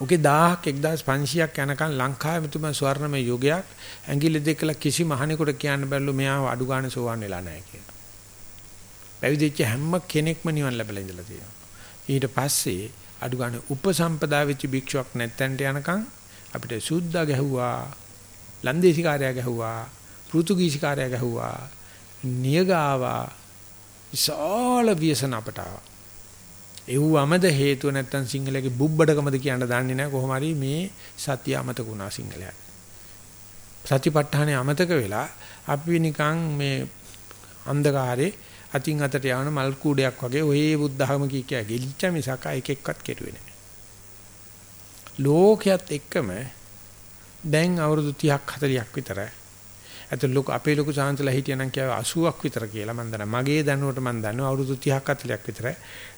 ඔකේ 1000ක් 1500ක් යනකම් ලංකාවේ මුතුම ස්වර්ණමය යුගයක් ඇඟිලි දෙකල කිසි මහණෙකුට කියන්න බැරිලු මෙයා අඩු ගන්න සෝවන් වෙලා නැහැ කියලා. පැවිදිච්ච හැම කෙනෙක්ම නිවන් ලැබලා ඉඳලා තියෙනවා. ඊට පස්සේ අඩු ගන්න උපසම්පදා වෙච්ච භික්ෂුවක් නැත්තන්ට යනකම් අපිට සුද්ධා ගැහුවා ලන්දේසිකාරයා ගැහුවා පෘතුගීසිකාරයා ගැහුවා නියගාවා විශාල ව්‍යසන අපට ආවා එව්වමද හේතුව නැත්තම් සිංහලයේ බුබ්බඩකමද කියන්න දන්නේ නැහැ කොහොම හරි මේ සත්‍ය අමතක වුණා සිංහලයට සතිපට්ඨානේ අමතක වෙලා අපි නිකන් මේ අන්ධකාරේ අතින් අතට යන මල් කූඩයක් වගේ ඔය බුද්ධහම කී කිය ගෙලිච්ච මිසක එක එක්කත් කෙරුවේ නැහැ. ලෝකයක් එක්කම දැන් අවුරුදු 30ක් 40ක් විතර ඇත ලොකු අපේ ලොකු සාන්තලා හිටියනම් කියව 80ක් විතර කියලා මම දන්නවා. මගේ දැනුවට මම දන්නවා අවුරුදු 30ක් 40ක් විතර.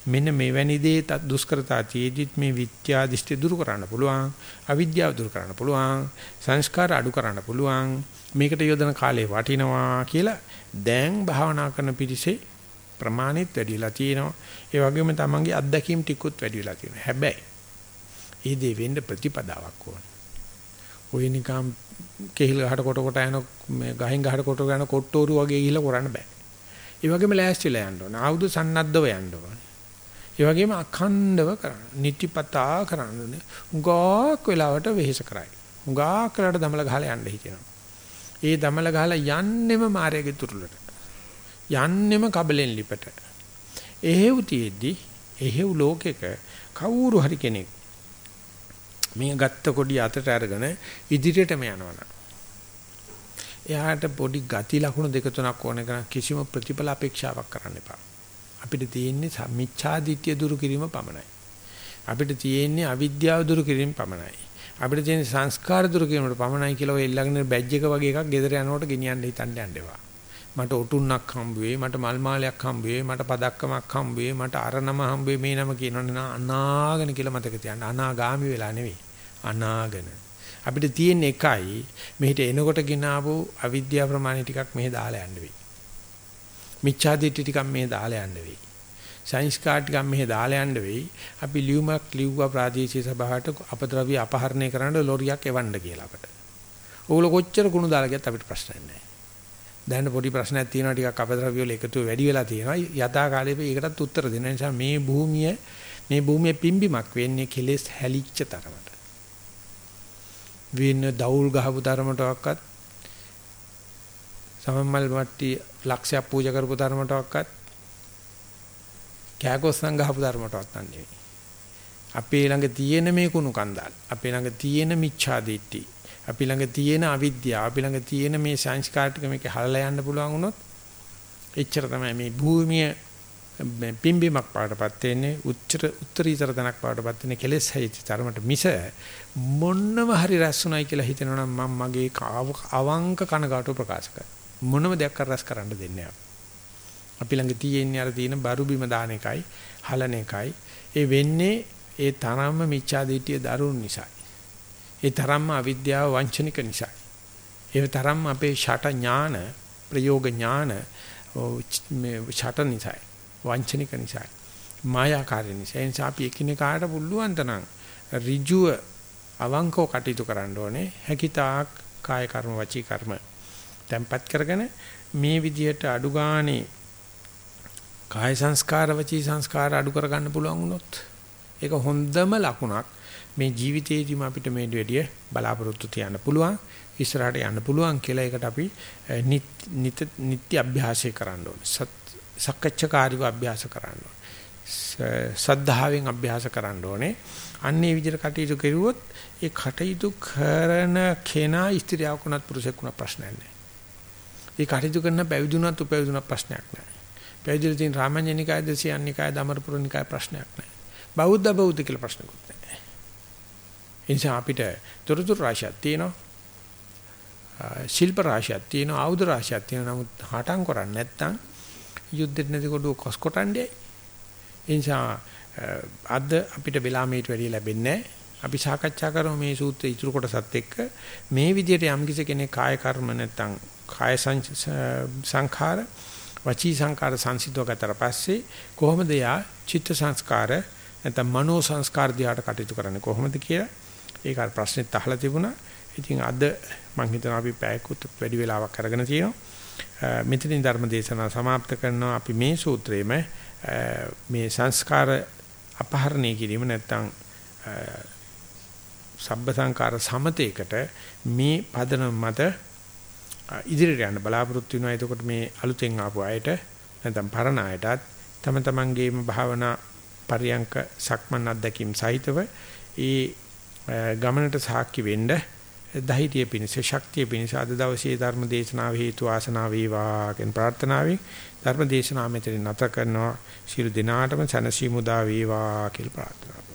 මෙන්න මෙවැනි දේ දුෂ්කරතා තියේදිත් මේ විත්‍යා දිෂ්ටි දුරු කරන්න පුළුවන්. අවිද්‍යාව දුරු කරන්න පුළුවන්. සංස්කාර අඩු කරන්න පුළුවන්. මේකට යොදන කාලේ වටිනවා කියලා දැන් භාවනා කරන පිරිසේ ප්‍රමාණිත වැඩි වෙලා තියෙනවා. ඒ වගේම තමන්ගේ අත්දැකීම් ටිකුත් වැඩි වෙලා තියෙනවා. හැබැයි ඒ දේ වෙන්න ප්‍රතිපදාවක් ඕන. ඔය නිකම් කෙහිල් ගහට කොට කොට යන මේ ගහින් ගහට කොට යන කොට්ටෝරු වගේ ගිහිල්ලා කරන්න බෑ. ඒ වගේම ලෑස්තිලා යන්න ඕන. ආයුධ සන්නද්ධව යන්න ඕන. ඒ වගේම අඛණ්ඩව කරන්න. නිතිපතා කරන්න ඕනේ. උගාක් වෙලාවට වෙහෙස කරයි. උගාක් වෙලාවට දමල ගහලා යන්න හිතෙනවා. ඒ දමල ගහලා යන්නෙම මායාවේ තුරුලට. යන්නෙම කබලෙන් ලිපට. එහෙව් තියෙද්දි එහෙව් ලෝකෙක කවුරු හරි කෙනෙක් මේ ගත්ත කොඩිය අතට අරගෙන ඉදිරියටම යනවනම් එයාට පොඩි ගති ලකුණු දෙක තුනක් ඕන කරන කිසිම ප්‍රතිඵල අපේක්ෂාවක් කරන්න එපා. අපිට තියෙන්නේ මිච්ඡා දිට්ඨිය දුරු කිරීම පමණයි. අපිට තියෙන්නේ අවිද්‍යාව දුරු කිරීම පමණයි. අපිට තියෙන සංස්කාර දුරු කිරීමට පමණයි කියලා ඔය ඊළඟට බැජ් එක වගේ එකක් ගෙදර යනකොට ගෙනියන්න හිතන්න යන්න එපා. මට ඔටුන්නක් හම්බ වෙයි, මට මල් මාලයක් හම්බ වෙයි, මට පදක්කමක් හම්බ වෙයි, මට අර නම හම්බ වෙයි, මේ නම කියනවනේ අනාගෙන කියලා මතක තියාගන්න. අනාගාමි වෙලා නෙවෙයි. අනාගෙන. අපිට තියෙන එකයි මෙහෙට එනකොට ගినాවු අවිද්‍යාව ප්‍රමාණය ටිකක් මෙහෙ දාලා යන්න වෙයි. මිච්ඡා දිට්ඨි ටිකක් මෙහෙ දාලා යන්න වෙයි. සයින්ස් කාඩ් ටිකක් මෙහෙ දාලා යන්න වෙයි. අපි ලියුමක් ලිව්වා ප්‍රාදේශීය සභාවට අපද්‍රව්‍ය අපහරණය කරන්න ලොරියක් එවන්න කියලා අපට. ඕගොල්ලෝ කොච්චර කුණු දාලා ගියත් අපිට ප්‍රශ්නයක් නැහැ. දැන් පොඩි ප්‍රශ්නයක් තියෙනවා ටිකක් අපද්‍රව්‍ය වල එකතු වැඩි වෙලා තියෙනවා. යථා කාලේ ඒකටත් උත්තර දෙන්න නිසා මේ භූමිය මේ භූමියේ පිම්බිමක් වෙන්නේ කෙලෙස් හැලිච්ච තරමට. වෙන දවුල් ගහපු තරමටවත් සමමල් මට්ටි ලක්ෂයක් පූජා කරපු තරමටවත් කෑකොස්සන් ගහපු තරමටවත් නෙවෙයි. අපේ ළඟ තියෙන මේ කුණු කන්දල් අපේ ළඟ තියෙන මිච්ඡා දිට්ඨි අපි ළඟ තියෙන අවිද්‍යාව අපි ළඟ තියෙන මේ සංස්කාර ටික මේක හලලා යන්න පුළුවන් වුණොත් එච්චර තමයි මේ භූමිය පිම්බීමක් පාටපත් වෙන්නේ උච්චර උත්තරීතර තනක් පාටපත් වෙන්නේ කෙලෙස් හැයිච්ච තරමට මිස මොන්නම හරි රැස්ුණයි කියලා හිතනවනම් මම මගේ අවංක කනගාටු ප්‍රකාශ කරනවා මොනම දෙයක් රැස් කරන්න දෙන්නේ අපි ළඟ තියෙන්නේ අර තියෙන බරු බිම දාන එකයි හලන එකයි. ඒ වෙන්නේ ඒ තරම්ම මිච්ඡා දිටිය දරුණු නිසා ඒ තරම්ම අවිද්‍යාව වංචනික නිසා ඒ තරම්ම අපේ ෂට ඥාන ප්‍රයෝග ඥාන මේ ෂට නිසායි. වංචනික නිසා මායාකාරී නිසා. ඒ නිසා අපි එකිනෙකාට පුළුවන් තරම් ඍජුව අවංකව කටයුතු කරන්න ඕනේ. හැකිතාක් කාය කර්ම වචී කර්ම tempat කරගෙන මේ විදිහට අඩු ගානේ කාය සංස්කාර වචී සංස්කාර අඩු කරගන්න පුළුවන් වුණොත් ඒක හොඳම ලකුණක්. මේ ජීවිතේදීම අපිට මේ දෙවිය බලාපොරොත්තු තියන්න පුළුවන් ඉස්සරහට යන්න පුළුවන් කියලා ඒකට අපි නිත්‍ය අභ්‍යාසය කරන්න ඕනේ. සක්කච්ඡාකාරීව අභ්‍යාස කරන්න ඕනේ. සද්ධාවෙන් අභ්‍යාස කරන්න ඕනේ. අන්නේ විදිහට කටයුතු කරුවොත් ඒ කටයුතු කරන කෙනා ස්ත්‍රියක් වුණත් පුරුෂයෙක් වුණත් ප්‍රශ්නයක් නැහැ. ඒ කටයුතු කරන පැවිදුණත් උපැවිදුණත් ප්‍රශ්නයක් නැහැ. පැවිදිලා තියෙන රාමඤ්ඤනිකාය දසියන්නිකාය දමරපුරනිකාය ප්‍රශ්නයක් නැහැ. බෞද්ධ බෞද්ධ කියලා ප්‍රශ්නකුත් නැහැ. ඒ නිසා අපිට තොරතුරු රාශියක් තියෙනවා. ශිල්ප රාශියක් තියෙනවා ආයුධ රාශියක් තියෙනවා නමුත් හටම් කරන්නේ නැත්නම් යුද්ධෙත් නැති කොටුව කොස්කොටණ්ඩේ. ඒ නිසා අද අපිට වෙලා මේට වැඩි ලැබෙන්නේ අපි සාකච්ඡා කරමු මේ සූත්‍රයේ ඉතුරු කොටසත් එක්ක මේ විදිහට යම් කෙනෙක් කාය කර්ම නැත්නම් කාය සංඛාර වචී සංඛාර සංසිද්ධව ගතට පස්සේ කොහොමද යා චිත්ත සංස්කාර නැත්නම් මනෝ සංස්කාර දිහාට කටයුතු කරන්නේ කොහොමද කියලා ඒක අර ප්‍රශ්නෙත් අහලා තිබුණා. ඉතින් අද මම හිතනවා අපි පැයකට වැඩි වෙලාවක් අරගෙන තියෙනවා. මෙතනින් ධර්ම දේශනාව સમાપ્ત කරනවා අපි මේ සූත්‍රයේම මේ සංස්කාර අපහරණය කිරීම නැත්නම් සබ්බ සංකාර සමතේකට මේ පදනම මත ඉදිරියට යන්න බලාපොරොත්තු වෙනවා. එතකොට මේ අලුතෙන් ආපු අයට නැත්නම් පරණ අයටත් තම තමන්ගේම භාවනා පරියංක සක්මන් අත්දැකීම් සහිතව ඒ ගමනට සාක්ෂි වෙන්න ධෛර්යය පිණිස ශක්තිය පිණිස අද දවසේ ධර්ම දේශනාව හේතු ආසනාව වේවා කියන ප්‍රාර්ථනාවෙන් ධර්ම දේශනාව මෙතන නැත කරනවා. ශිරු දිනාටම සනසි මුදා වේවා කියලා ප්‍රාර්ථනා